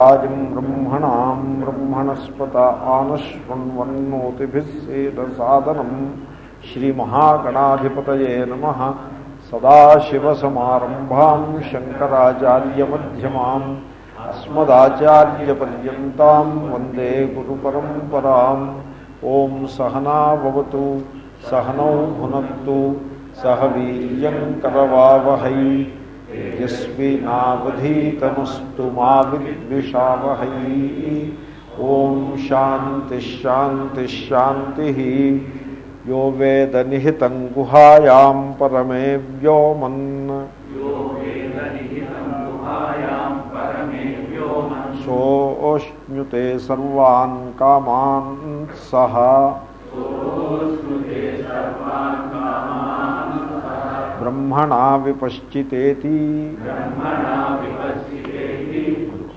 రాజం బ్రహ్మణాం బ్రహ్మణస్పత ఆనశ్వన్వన్నోతిభిः సేదసాదనం శ్రీమహాగణాధిపతయే నమ సదాశివసమారంభాం శంకరాచార్యమధ్యమాం అస్మదాచార్యపర్యంతం వందే గురు గురుపరంపరాం. ఓం సహనావతు సహనౌ భునత్తు సహ వీర్యంకరవావహై యస్మినావధీతమస్తు మా విద్విషావహై ఓం శాంతిశాంతిశాంతి యో వేద నిహితం గుహాయాం పరమే వ్యోమన్ సోష్ణుతే సర్వాన్ కామాన్ సహ బ్రహ్మణా విపశ్చితేతి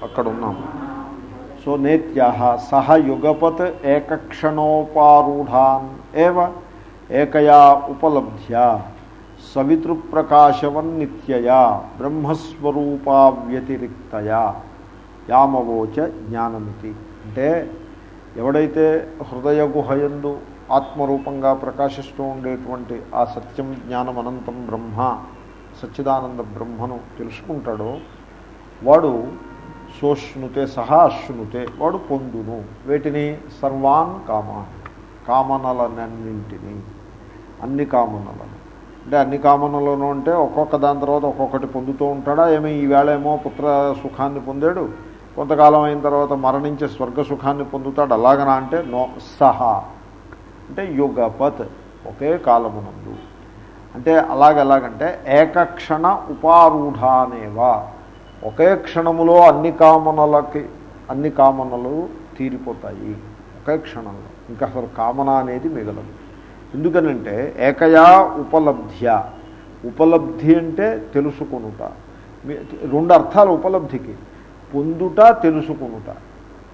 అక్కడ ఉన్నాం సో నేత్య సహ యుగపత్ ఏకక్షణోపారూఢాన్ ఏవ ఏకయా ఉపలభ్య సవితృప్రకాశవన్నిత్యయా బ్రహ్మస్వరూపా వ్యతిరిక్తయా యామవోచ జ్ఞానమితి అంటే ఎవడైతే హృదయ గుహయందు ఆత్మరూపంగా ప్రకాశిస్తూ ఉండేటువంటి ఆ సత్యం జ్ఞానం అనంతం బ్రహ్మ సచ్చిదానంద బ్రహ్మను తెలుసుకుంటాడో వాడు సోష్ణుతే సహా అశ్నుతే వాడు పొందును. వీటిని? సర్వాన్ కామాన్ కామనలనన్నింటినీ అన్ని కామనలను. అంటే అన్ని కామనలను అంటే ఒక్కొక్క దాని తర్వాత ఒక్కొక్కటి పొందుతూ ఉంటాడా? ఏమి? ఈవేళ ఏమో పుత్ర సుఖాన్ని పొందాడు కొంతకాలం అయిన తర్వాత మరణించే స్వర్గ సుఖాన్ని పొందుతాడు అలాగనా అంటే? నో సహా. అంటే యుగపత్ ఒకే కాలమునందు. అంటే అలాగెలాగంటే ఏకక్షణ ఉపారూఢానేవా. ఒకే క్షణములో అన్ని కామనలకి అన్ని కామనలు తీరిపోతాయి. ఒకే క్షణంలో. ఇంకా అసలు కామన అనేది మిగలదు. ఎందుకనంటే ఏకయా ఉపలబ్ధ్య. ఉపలబ్ధి అంటే తెలుసుకొనుట. రెండు అర్థాలు ఉపలబ్ధికి. పొందుట తెలుసుకొనుట.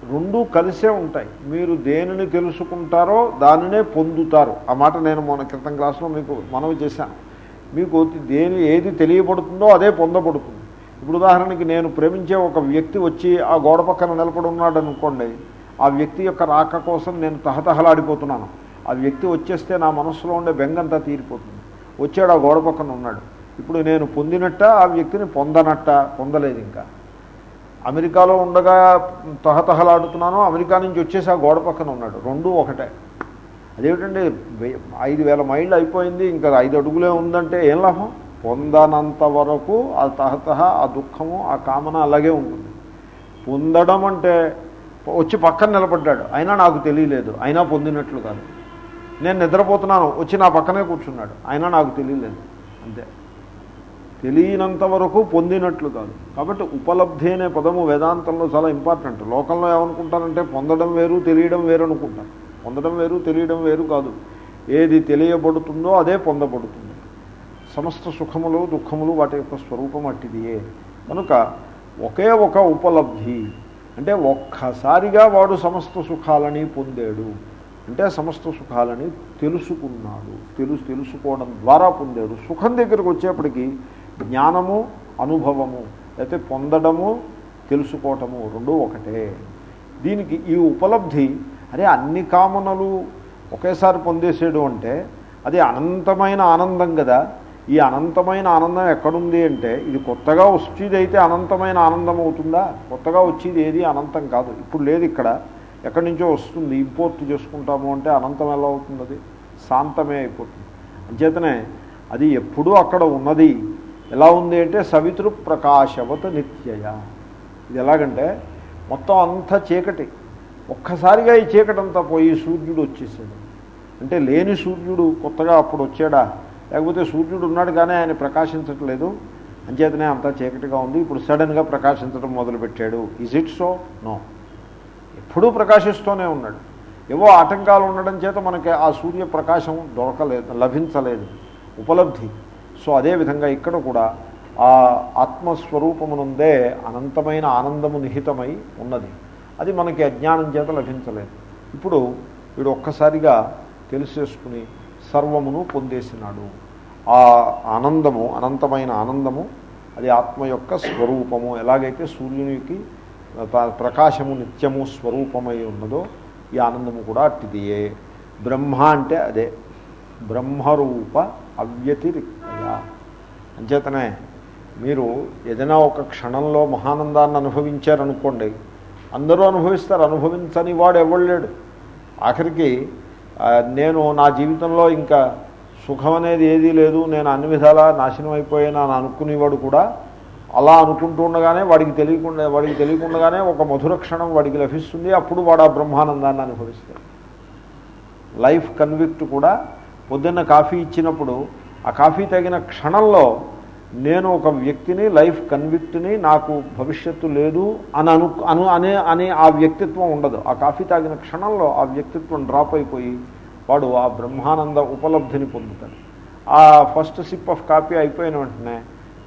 రెండూ కలిసే ఉంటాయి. మీరు దేనిని తెలుసుకుంటారో దానినే పొందుతారు. ఆ మాట నేను మొన్న క్రితం క్లాస్లో మీకు మనవి చేశాను. మీకు దేని ఏది తెలియబడుతుందో అదే పొందబడుతుంది. ఇప్పుడు ఉదాహరణకి నేను ప్రేమించే ఒక వ్యక్తి వచ్చి ఆ గోడ పక్కన నిలబడి ఉన్నాడు అనుకోండి ఆ వ్యక్తి యొక్క రాక కోసం నేను తహతహలాడిపోతున్నాను. ఆ వ్యక్తి వచ్చేస్తే నా మనసులో ఉండే బెంగంతా తీరిపోతుంది. వచ్చాడు ఆ గోడ పక్కన ఉన్నాడు. ఇప్పుడు నేను పొందినట్ట ఆ వ్యక్తిని పొందనట్ట పొందలేదు ఇంకా. అమెరికాలో ఉండగా తహతహలాడుతున్నాను అమెరికా నుంచి వచ్చేసి ఆ గోడ పక్కన ఉన్నాడు. రెండు ఒకటే. అదేమిటండి ఐదు వేల మైళ్ళు అయిపోయింది ఇంకా ఐదు అడుగులే ఉందంటే ఏం లాభం? పొందనంత వరకు ఆ తహతహ ఆ దుఃఖము ఆ కామన అలాగే ఉంటుంది. పొందడం అంటే వచ్చి పక్కన నిలబడ్డాడు. అయినా నాకు తెలియలేదు. అయినా పొందినట్లు కాదు. నేను నిద్రపోతున్నాను. వచ్చి నా పక్కనే కూర్చున్నాడు. అయినా నాకు తెలియలేదు. అంతే. తెలియనంత వరకు పొందినట్లు కాదు. కాబట్టి ఉపలబ్ధి అనే పదము వేదాంతంలో చాలా ఇంపార్టెంట్ లోకంలో ఏమనుకుంటారంటే పొందడం వేరు తెలియడం వేరు అనుకుంటారు. పొందడం వేరు తెలియడం వేరు కాదు. ఏది తెలియబడుతుందో అదే పొందబడుతుంది. సమస్త సుఖములు దుఃఖములు వాటి యొక్క స్వరూపం అట్టిదియే. కనుక ఒకే ఒక ఉపలబ్ధి అంటే ఒక్కసారిగా వాడు సమస్త సుఖాలని పొందాడు అంటే సమస్త సుఖాలని తెలుసుకున్నాడు. తెలుసు తెలుసుకోవడం ద్వారా పొందాడు. సుఖం దగ్గరకు వచ్చేప్పటికీ జ్ఞానము అనుభవము అయితే పొందడము తెలుసుకోవటము రెండు ఒకటే. దీనికి ఈ ఉపలబ్ధి అరే అన్ని కామనలు ఒకేసారి పొందేసాడు అంటే అది అనంతమైన ఆనందం కదా. ఈ అనంతమైన ఆనందం ఎక్కడుంది అంటే ఇది కొత్తగా వచ్చేది అయితే అనంతమైన ఆనందం అవుతుందా కొత్తగా వచ్చేది ఏది? అనంతం కాదు. ఇప్పుడు లేదు ఇక్కడ. ఎక్కడి నుంచో వస్తుంది. ఇంపోర్ట్ చేసుకుంటాము అంటే అనంతం ఎలా అవుతుంది అది? శాంతమే అయిపోతుంది. అంచేతనే అది ఎప్పుడూ అక్కడ ఉన్నది. ఎలా ఉంది అంటే సవితృ ప్రకాశవత నిత్యయ. ఇది ఎలాగంటే మొత్తం అంతా చీకటి. ఒక్కసారిగా ఈ చీకటంతా పోయి సూర్యుడు వచ్చేసాడు. అంటే లేని సూర్యుడు కొత్తగా అప్పుడు వచ్చాడా? లేకపోతే సూర్యుడు ఉన్నాడు కానీ ఆయన ప్రకాశించట్లేదు. అంచేతనే అంతా చీకటిగా ఉంది. ఇప్పుడు సడన్గా ప్రకాశించడం మొదలుపెట్టాడు. ఈజ్ ఇట్ సో నో ఎప్పుడూ ప్రకాశిస్తూనే ఉన్నాడు. ఏవో ఆటంకాలు ఉండడం చేత మనకి ఆ సూర్య ప్రకాశం దొరకలేదు లభించలేదు. ఉపలబ్ధి. సో అదేవిధంగా ఇక్కడ కూడా ఆ ఆత్మస్వరూపమునుందే అనంతమైన ఆనందము నిహితమై ఉన్నది. అది మనకి అజ్ఞానం చేత లభించలేదు. ఇప్పుడు వీడు ఒక్కసారిగా తెలిసేసుకుని సర్వమును పొందేసినాడు. ఆ ఆనందము అనంతమైన ఆనందము అది ఆత్మ యొక్క స్వరూపము. ఎలాగైతే సూర్యునికి ప్రకాశము నిత్యము స్వరూపమై ఉన్నదో ఈ ఆనందము కూడా అట్టిదియే. బ్రహ్మ అంటే అదే. బ్రహ్మరూప అవ్యతిరిక్తయ అంచేతనే మీరు ఏదైనా ఒక క్షణంలో మహానందాన్ని అనుభవించారనుకోండి అందరూ అనుభవిస్తారు అనుభవించని వాడు ఎవడు లేడు. ఆఖరికి నేను నా జీవితంలో ఇంకా సుఖం అనేది ఏదీ లేదు నేను అన్ని విధాలా నాశనం అయిపోయాను అని అనుకునేవాడు కూడా అలా అనుకుంటూ ఉండగానే వాడికి తెలియకుండా వాడికి తెలియకుండానే ఒక మధుర క్షణం వాడికి లభిస్తుంది అప్పుడు వాడు ఆ బ్రహ్మానందాన్ని అనుభవిస్తాడు. లైఫ్ కన్విక్ట్ కూడా పొద్దున్న కాఫీ ఇచ్చినప్పుడు ఆ కాఫీ తగిన క్షణంలో నేను ఒక వ్యక్తిని లైఫ్ కన్విక్ట్ని నాకు భవిష్యత్తు లేదు అని అను అను అనే అనే ఆ వ్యక్తిత్వం ఉండదు. ఆ కాఫీ తాగిన క్షణంలో ఆ వ్యక్తిత్వం డ్రాప్ అయిపోయి వాడు ఆ బ్రహ్మానంద ఉపలబ్ధిని పొందుతాడు. ఆ ఫస్ట్ సిప్ ఆఫ్ కాఫీ అయిపోయిన వెంటనే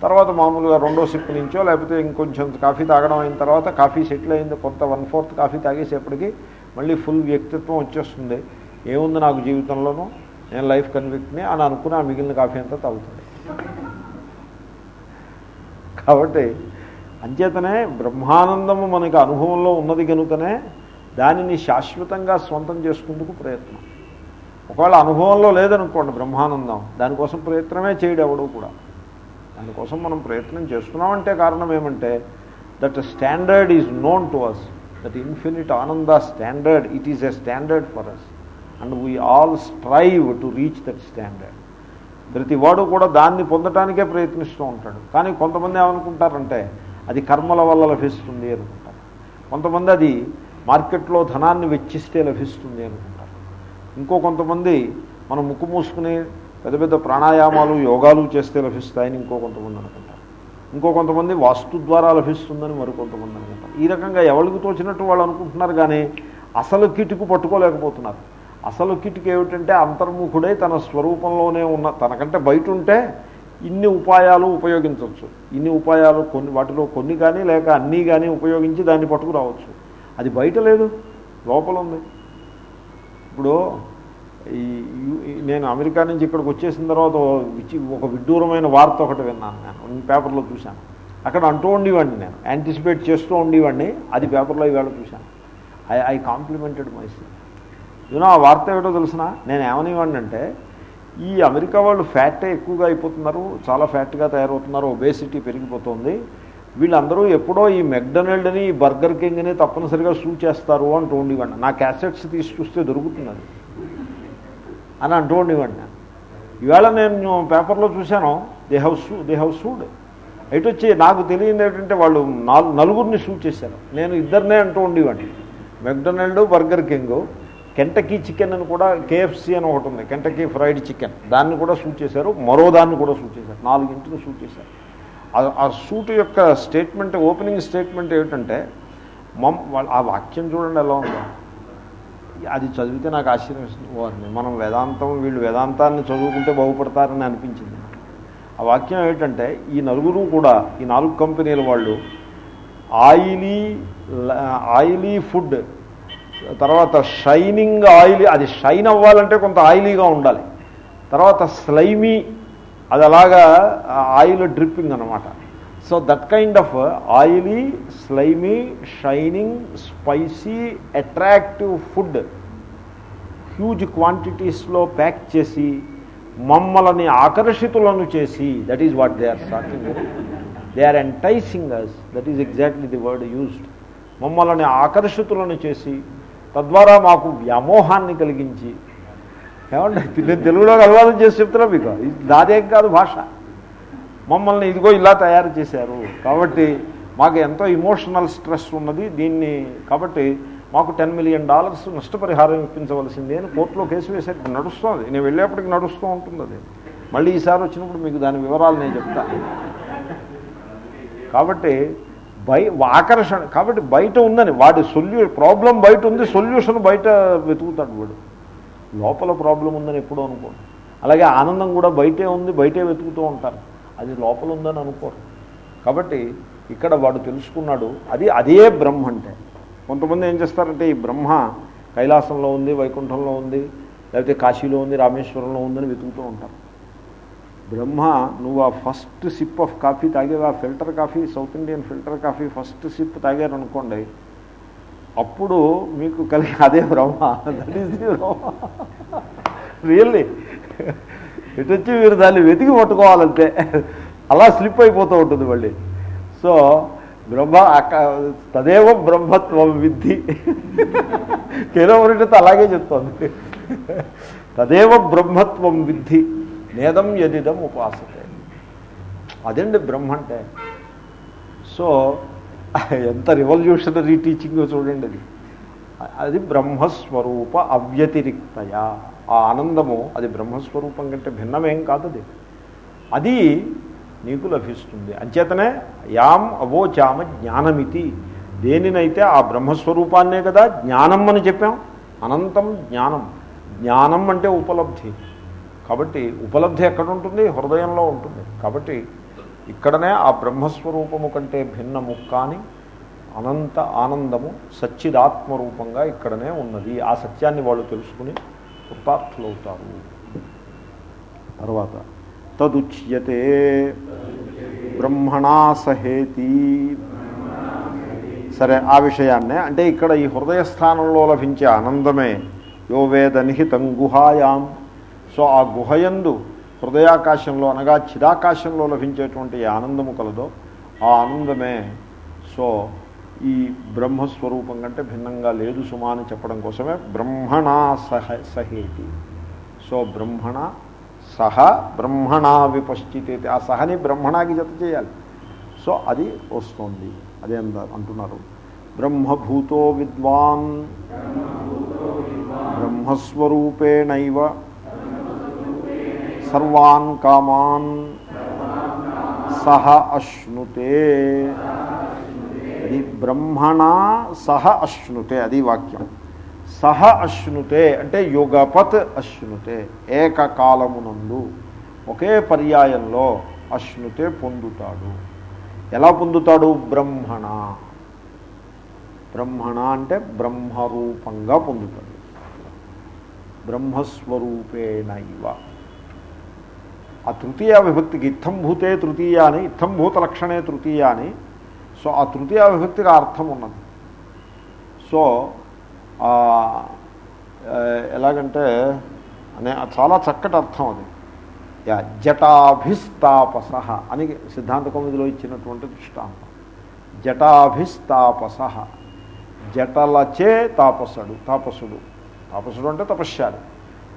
తర్వాత మామూలుగా రెండో సిప్ నుంచో లేకపోతే ఇంకొంచెం కాఫీ తాగడం అయిన తర్వాత కాఫీ సెటిల్ అయింది కొంత వన్ ఫోర్త్ కాఫీ తాగేసేపటికి మళ్ళీ ఫుల్ వ్యక్తిత్వం వచ్చేస్తుంది. ఏముంది నాకు జీవితంలోనూ? నేను లైఫ్ కన్విక్ట్ని అని అనుకుని ఆ మిగిలిన కాఫీ అంతా తాగుతుంది కాబట్టి అంచేతనే బ్రహ్మానందము మనకి అనుభవంలో ఉన్నది కనుకనే దానిని శాశ్వతంగా స్వంతం చేసుకుందుకు ప్రయత్నం. ఒకవేళ అనుభవంలో లేదనుకోండి బ్రహ్మానందం దానికోసం ప్రయత్నమే చేయడు ఎవడు కూడా. దానికోసం మనం ప్రయత్నం చేస్తున్నామంటే కారణం ఏమంటే that standard is known to us that infinite ఆనంద standard it is a standard for us and we all strive to reach that standard ప్రతి వాడు కూడా దాన్ని పొందటానికే ప్రయత్నిస్తూ ఉంటాడు. కానీ కొంతమంది ఏమనుకుంటారంటే అది కర్మల వల్ల లభిస్తుంది అనుకుంటారు. కొంతమంది అది మార్కెట్లో ధనాన్ని వెచ్చిస్తే లభిస్తుంది అనుకుంటారు. ఇంకో కొంతమంది మనం ముక్కు మూసుకుని పెద్ద పెద్ద ప్రాణాయామాలు యోగాలు చేస్తే లభిస్తాయని ఇంకో కొంతమంది అనుకుంటారు. ఇంకో కొంతమంది వాస్తు ద్వారా లభిస్తుందని మరికొంతమంది అనుకుంటారు. ఈ రకంగా ఎవరికి తోచినట్టు వాళ్ళు అనుకుంటున్నారు కానీ అసలు కిటుకు పట్టుకోలేకపోతున్నారు. అసలు కిటుకు ఏమిటంటే అంతర్ముఖుడై తన స్వరూపంలోనే ఉన్న తనకంటే బయట ఉంటే ఇన్ని ఉపాయాలు ఉపయోగించవచ్చు. ఇన్ని ఉపాయాలు కొన్ని వాటిలో కొన్ని కానీ లేక అన్నీ కానీ ఉపయోగించి దాన్ని పట్టుకురావచ్చు. అది బయట లేదు లోపల ఉంది. ఇప్పుడు ఈ నేను అమెరికా నుంచి ఇక్కడికి వచ్చేసిన తర్వాత ఒక విడ్డూరమైన వార్త ఒకటి విన్నాను నేను పేపర్లో చూశాను. అక్కడ అంటూ ఉండేవాడిని నేను యాంటిసిపేట్ చేస్తూ ఉండేవాడిని అది పేపర్లో ఈవేళ చూశాను. I I complimented myself. You know ఆ వార్త ఏమిటో తెలిసిన? నేను ఏమనివ్వండి అంటే ఈ అమెరికా వాళ్ళు ఫ్యాటే ఎక్కువగా అయిపోతున్నారు చాలా ఫ్యాట్గా తయారవుతున్నారు ఒబేసిటీ పెరిగిపోతుంది. వీళ్ళందరూ ఎప్పుడో ఈ మెక్డొనాల్డ్ని ఈ బర్గర్ కింగ్ని తప్పనిసరిగా షూట్ చేస్తారు అంటూ ఉండేవాడిని నా క్యాసెట్స్ తీసి చూస్తే దొరుకుతున్నది. అని అంటూ ఉండేవాడిని నేను. ఈవేళ నేను పేపర్లో చూశాను they how sue they how sued ఎటు వచ్చి నాకు తెలియదు ఏంటంటే వాళ్ళు నాలుగు నలుగురిని షూట్ చేశారు. నేను ఇద్దరినే అంటూ ఉండేవాడిని McDonald Burger King Kentucky chicken అని కూడా కేఎఫ్సి అని ఒకటి ఉంది. Kentucky fried chicken. దాన్ని కూడా సూట్ చేశారు. మరో దాన్ని కూడా సూట్ చేశారు. నాలుగింటిని సూట్ చేశారు. ఆ- ఆ సూట్ యొక్క స్టేట్మెంట్ ఓపెనింగ్ స్టేట్మెంట్ ఏమిటంటే మమ్ వాళ్ళ ఆ వాక్యం చూడండి ఎలా ఉందో. అది చదివితే నాకు ఆశ్చర్యం వారిని మనం వేదాంతం వీళ్ళు వేదాంతాన్ని చదువుకుంటే బాగుపడతారని అనిపించింది. ఆ వాక్యం ఏమిటంటే ఈ నలుగురు కూడా ఈ నాలుగు కంపెనీల వాళ్ళు ఆయిలీ ఆయిలీ ఫుడ్ తర్వాత షైనింగ్ ఆయిల్ అది షైన్ అవ్వాలంటే కొంత ఆయిలీగా ఉండాలి. తర్వాత స్లైమీ అది అలాగా ఆయిల్ డ్రిప్పింగ్ అనమాట so that kind of oily slimy shining spicy attractive food huge క్వాంటిటీస్లో pack చేసి మమ్మల్ని ఆకర్షితులను చేసి that is what they are starting they are enticing us that is exactly the word used మమ్మల్ని ఆకర్షితులను చేసి తద్వారా మాకు వ్యామోహాన్ని కలిగించి. ఏమంటే నేను తెలుగులో అనువాదం చేసి చెప్తున్నా మీకు. ఇది కాదు భాష. మమ్మల్ని ఇదిగో ఇలా తయారు చేశారు. కాబట్టి మాకు ఎంతో ఇమోషనల్ స్ట్రెస్ ఉన్నది. దీన్ని కాబట్టి మాకు టెన్ మిలియన్ డాలర్స్ నష్టపరిహారం ఇప్పించవలసింది అని కోర్టులో కేసు వేసేట్టు నడుస్తుంది. నేను వెళ్ళేప్పటికి నడుస్తూ ఉంటుంది అది. మళ్ళీ ఈసారి వచ్చినప్పుడు మీకు దాని వివరాలు నేను చెప్తాను కాబట్టి బై ఆకర్షణ కాబట్టి బయట ఉందని వాడి సొల్యూ ప్రాబ్లం బయట ఉంది సొల్యూషన్ బయట వెతుకుతాడు వాడు. లోపల ప్రాబ్లం ఉందని ఎప్పుడూ అనుకోరు అలాగే ఆనందం కూడా బయటే ఉంది బయటే వెతుకుతూ ఉంటారు. అది లోపల ఉందని అనుకోరు. కాబట్టి ఇక్కడ వాడు తెలుసుకున్నాడు అది అదే బ్రహ్మ అంటే. కొంతమంది ఏం చేస్తారంటే ఈ బ్రహ్మ కైలాసంలో ఉంది వైకుంఠంలో ఉంది లేకపోతే కాశీలో ఉంది రామేశ్వరంలో ఉందని వెతుకుతూ ఉంటారు. బ్రహ్మ నువ్వు ఆ ఫస్ట్ సిప్ ఆఫ్ కాఫీ తాగేది ఆ filter coffee South Indian filter coffee first sip తాగారనుకోండి అప్పుడు మీకు కలిగి అదే బ్రహ్మ. That is the Brahma. Really ఎటు వచ్చి మీరు దాన్ని వెతికి పట్టుకోవాలంటే అలా స్లిప్ అయిపోతూ ఉంటుంది మళ్ళీ. సో బ్రహ్మ అక్క తదేవ బ్రహ్మత్వం విద్ధి. కేరవరితో అలాగే చెప్తోంది తదేవ బ్రహ్మత్వం విద్ధి. నేదం ఎదిదం ఉపాసతే. అదండి బ్రహ్మ అంటే సో ఎంత రివల్యూషనరీ టీచింగ్ చూడండి అది. అది బ్రహ్మస్వరూప అవ్యతిరిక్తయా. ఆ ఆనందము అది బ్రహ్మస్వరూపం కంటే భిన్నమేం కాదు అది. అది నీకు లభిస్తుంది. అంచేతనే యాం అవోచామ జ్ఞానమితి. దేనినైతే ఆ బ్రహ్మస్వరూపాన్నే కదా జ్ఞానం అని చెప్పాం? అనంతం జ్ఞానం. జ్ఞానం అంటే ఉపలబ్ధి. కాబట్టి ఉపలబ్ధి ఎక్కడ ఉంటుంది హృదయంలో ఉంటుంది. కాబట్టి ఇక్కడనే ఆ బ్రహ్మస్వరూపము కంటే భిన్నము కానీ అనంత ఆనందము సచ్చిదాత్మరూపంగా ఇక్కడనే ఉన్నది. ఆ సత్యాన్ని వాళ్ళు తెలుసుకుని కృతార్థులవుతారు. తర్వాత తదుచ్యతే బ్రహ్మణా సహేతి. సరే ఆ విషయాన్నే అంటే ఇక్కడ ఈ హృదయ స్థానంలో లభించే ఆనందమే యో వేద నిహితం గుహాయాం. సో ఆ గుహయందు హృదయాకాశంలో అనగా చిరాకాశంలో లభించేటువంటి ఆనందము కలదో ఆ ఆనందమే. సో ఈ బ్రహ్మస్వరూపం కంటే భిన్నంగా లేదు సుమా అని చెప్పడం కోసమే బ్రహ్మణా సహ సహేతి. సో బ్రహ్మణ సహ బ్రహ్మణా విపశ్చితే ఆ సహని బ్రహ్మణాకి జత చేయాలి. సో అది వస్తుంది. అదే అంటున్నారు. బ్రహ్మభూతో విద్వాన్. బ్రహ్మస్వరూపేణైవ సర్వాన్ కామాన్. సహ అశ్నుతే. అది బ్రహ్మణ సహ అశ్నుతే అది వాక్యం. సహ అశ్నుతే అంటే యుగపత్ అశ్నుతే ఏకకాలమునందు ఒకే పర్యాయంలో అశ్నుతే పొందుతాడు. ఎలా పొందుతాడు? బ్రహ్మణ. బ్రహ్మణ అంటే బ్రహ్మరూపంగా పొందుతాడు. బ్రహ్మస్వరూపేణ ఇవ ఆ తృతీయ విభక్తికి ఇత్తం భూతే తృతీయ అని ఇత్తం భూత లక్షణే తృతీయ అని సో ఆ తృతీయ విభక్తికి అర్థం ఉన్నది. సో ఎలాగంటే అనే చాలా చక్కటి అర్థం అది. యా జటాభిస్తాపస అని సిద్ధాంత కౌముదిలో ఇచ్చినటువంటి దృష్టాంతం. జటాభిస్తాపస. జటలచే తాపసుడు తాపసుడు. తాపసుడు అంటే తపశ్శాలి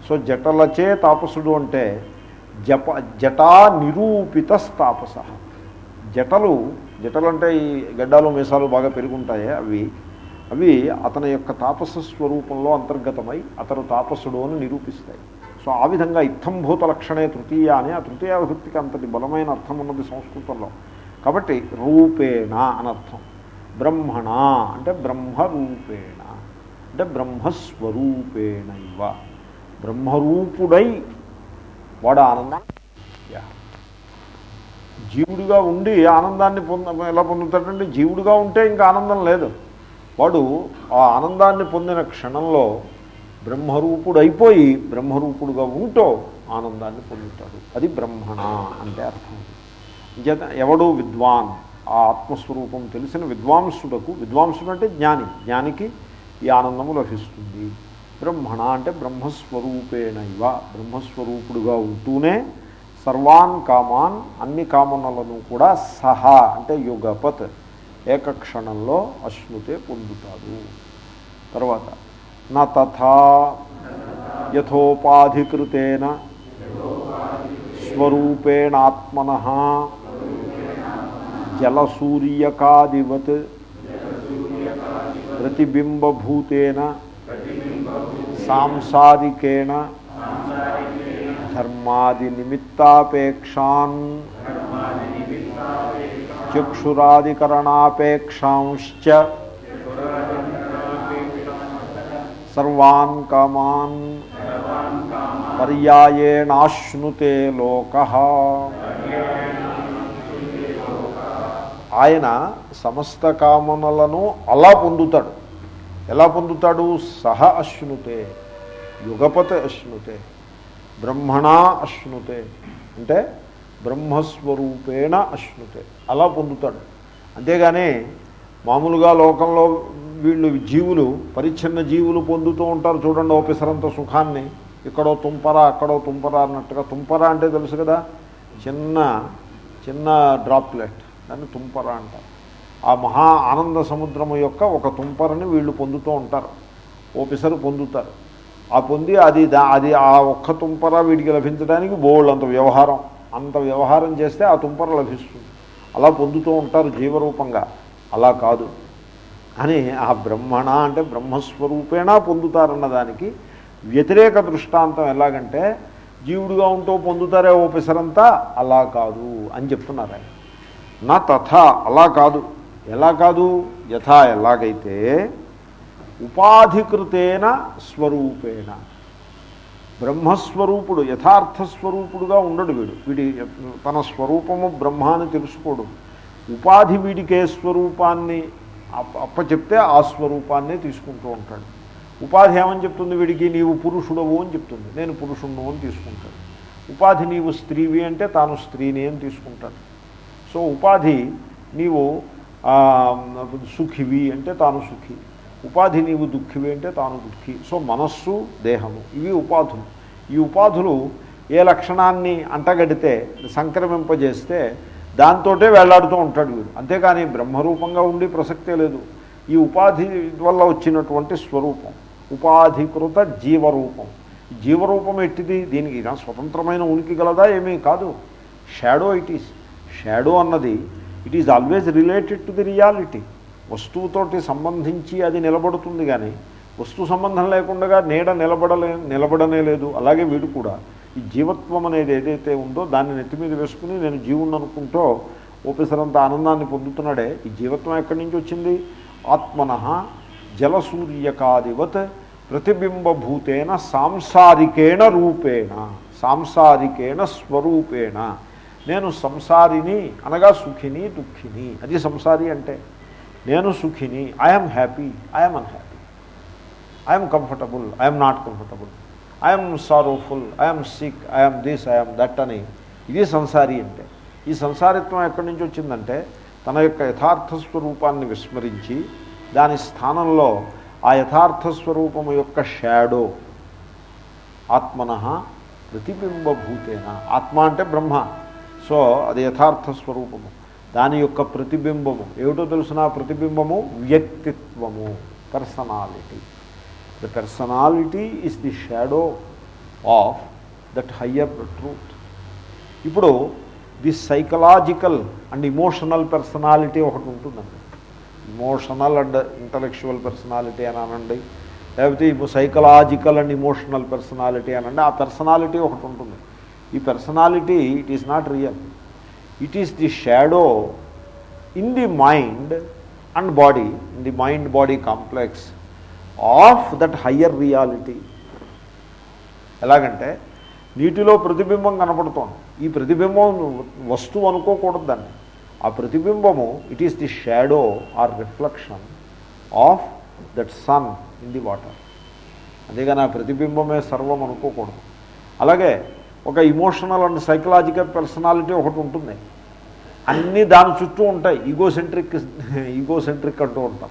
సో జటలచే తాపసుడు అంటే జప జటా నిరూపిత స్థాపస. జటలు జటలు అంటే ఈ గడ్డాలు మీసాలు బాగా పెరుగుంటాయి అవి. అవి అతని యొక్క తాపస స్వరూపంలో అంతర్గతమై అతను తాపసుడు అని నిరూపిస్తాయి. సో ఆ విధంగా ఇత్తంభూత లక్షణే తృతీయ అని ఆ తృతీయ విభక్తికి అంతటి బలమైన అర్థం ఉన్నది సంస్కృతంలో. కాబట్టి రూపేణ అనర్థం బ్రహ్మణ అంటే బ్రహ్మరూపేణ. అంటే బ్రహ్మస్వరూపేణ ఇవ బ్రహ్మరూపుడై వాడు ఆనందం? యా. జీవుడిగా ఉండి ఆనందాన్ని పొంద ఎలా పొందుతాడంటే జీవుడిగా ఉంటే ఇంకా ఆనందం లేదు. వాడు ఆ ఆనందాన్ని పొందిన క్షణంలో బ్రహ్మరూపుడు అయిపోయి బ్రహ్మరూపుడుగా ఉంటూ ఆనందాన్ని పొందుతాడు. అది బ్రహ్మణ అంటే అర్థం. చేత ఎవడు విద్వాన్? ఆ ఆత్మస్వరూపం తెలిసిన విద్వాంసుడకు విద్వాంసుడు అంటే జ్ఞాని. జ్ఞానికి ఈ ఆనందము లభిస్తుంది. బ్రహ్మణ అంటే బ్రహ్మస్వరూపేణైవ. బ్రహ్మస్వరూపుడుగా ఉంటూనే సర్వాన్ కామాన్ అన్ని కామనలను కూడా సహా అంటే యుగపత్ ఏకక్షణంలో అశ్నుతే పొందుతాడు. తర్వాత నా తథా యథోపాధికృతేన స్వరూపేణాత్మన జలసూర్యకాదివత్ ప్రతిబింబభూతేన సాంసారికేణ ధర్మాది నిమిత్తాపేక్షాన్ చక్షురాదికరణాపేక్షాంశ్చ సర్వాన్ కామాన్ పర్యాయేణాశ్నుతే లోక. ఆయన సమస్త కామనలను అలా పొందుతాడు. ఎలా పొందుతాడు? సహ అశ్నుతే యుగపత అశ్నుతే బ్రహ్మణా అశ్నుతే అంటే బ్రహ్మస్వరూపేణ అశ్నుతే అలా పొందుతాడు. అంతేగాని మామూలుగా లోకంలో వీళ్ళు జీవులు పరిచ్ఛిన్న జీవులు పొందుతూ ఉంటారు చూడండి ఓపెసరంత సుఖాన్ని. ఇక్కడో తుంపర అక్కడో తుంపర అన్నట్టుగా తుంపర అంటే తెలుసు కదా? చిన్న చిన్న డ్రాప్లెట్ దాన్ని తుంపర అంటారు. ఆ మహా ఆనంద సముద్రము యొక్క ఒక తుంపరని వీళ్ళు పొందుతూ ఉంటారు. ఓపిసరు పొందుతారు. ఆ పొంది అది దా అది ఆ ఒక్క తుంపర వీడికి లభించడానికి బోల్డ్ అంత వ్యవహారం. అంత వ్యవహారం చేస్తే ఆ తుంపర లభిస్తుంది. అలా పొందుతూ ఉంటారు జీవరూపంగా. అలా కాదు. అని ఆ బ్రహ్మణ అంటే బ్రహ్మస్వరూపేణా పొందుతారన్న దానికి వ్యతిరేక దృష్టాంతం ఎలాగంటే జీవుడుగా ఉంటూ పొందుతారే ఓపెసరంతా అలా కాదు అని చెప్తున్నారు ఆయన. నా తథ అలా కాదు. ఎలా కాదు? యథా ఎలాగైతే ఉపాధికృతేన స్వరూపేణ. బ్రహ్మస్వరూపుడు యథార్థ స్వరూపుడుగా ఉండడు వీడు. వీడి తన స్వరూపము బ్రహ్మ అని తెలుసుకోడు. ఉపాధి వీడికే స్వరూపాన్ని అప్ప అప్పచెప్తే ఆ స్వరూపాన్నే తీసుకుంటూ ఉంటాడు. ఉపాధి ఏమని చెప్తుంది వీడికి? నీవు పురుషుడవు అని చెప్తుంది. నేను పురుషుడు అని తీసుకుంటాడు. ఉపాధి నీవు స్త్రీవి అంటే తాను స్త్రీని అని తీసుకుంటాడు. సో ఉపాధి నీవు సుఖివి అంటే తాను సుఖి. ఉపాధి నీవు దుఃఖివి అంటే తాను దుఃఖి. సో మనస్సు దేహము ఇవి ఉపాధులు. ఈ ఉపాధులు ఏ లక్షణాన్ని అంటగడితే సంక్రమింపజేస్తే దాంతోటే వేలాడుతూ ఉంటాడు వీడు. అంతేకాని బ్రహ్మరూపంగా ఉండి ప్రసక్తే లేదు. ఈ ఉపాధి వల్ల వచ్చినటువంటి స్వరూపం. ఉపాధికృత జీవరూపం. జీవరూపం ఎట్టిది? దీనికి నా స్వతంత్రమైన ఉనికి గలదా ఏమీ కాదు. షాడో ఇట్ ఈస్ షాడో అన్నది it is always related to the reality వస్తువుతోటి సంబంధించి అది నిలబడుతుంది కానీ వస్తు సంబంధం లేకుండా నీడ నిలబడలే నిలబడనే లేదు. అలాగే వీడు కూడా ఈ జీవత్వం అనేది ఏదైతే ఉందో దాన్ని నెత్తి మీద వేసుకుని నేను జీవుని అనుకుంటూ ఓపెసరంత ఆనందాన్ని పొందుతున్నాడే ఈ జీవత్వం ఎక్కడి నుంచి వచ్చింది? ఆత్మన జలసూర్యకాదివత్ ప్రతిబింబభూతేన సాంసారికేణ రూపేణ సాంసారికేణ స్వరూపేణ. నేను సంసారిని అనగా సుఖిని దుఃఖిని. అది సంసారి అంటే నేను సుఖిని I'm happy I'm unhappy I'm comfortable I'm not comfortable I'm sorrowful I'm sick I'm this I'm that అని. ఇది సంసారి అంటే. ఈ సంసారిత్వం ఎక్కడి నుంచి వచ్చిందంటే తన యొక్క యథార్థ స్వరూపాన్ని విస్మరించి దాని స్థానంలో ఆ యథార్థ స్వరూపము యొక్క షాడో ఆత్మన ప్రతిబింబభూతేన. ఆత్మ అంటే బ్రహ్మ. సో అది యథార్థ స్వరూపము. దాని యొక్క ప్రతిబింబము. ఏమిటో తెలిసిన? ప్రతిబింబము వ్యక్తిత్వము. Personality the personality is the shadow of that higher truth ఇప్పుడు the psychological and emotional personality ఒకటి ఉంటుందండి. ఇమోషనల్ అండ్ ఇంటలెక్చువల్ పర్సనాలిటీ అని అనండి లేకపోతే ఇప్పుడు సైకలాజికల్ అండ్ ఇమోషనల్ పర్సనాలిటీ అనండి. ఆ పర్సనాలిటీ ఒకటి ఉంటుంది. ఈ personality it is not real it is the shadow in the mind and body in the mind body complex of that higher reality ఎలాగంటే నీటిలో ప్రతిబింబం కనపడుతోంది. ఈ ప్రతిబింబం వస్తువు అనుకోకూడదు దాన్ని. ఆ ప్రతిబింబము it is the shadow or reflection of that sun in the water అంతేగాని ఆ ప్రతిబింబమే సర్వం అనుకోకూడదు. అలాగే ఒక ఇమోషనల్ అండ్ సైకలాజికల్ పర్సనాలిటీ ఒకటి ఉంటుంది. అన్నీ దాని చుట్టూ ఉంటాయి. ఈగోసెంట్రిక్ ఈగోసెంట్రిక్ అంటూ ఉంటాం.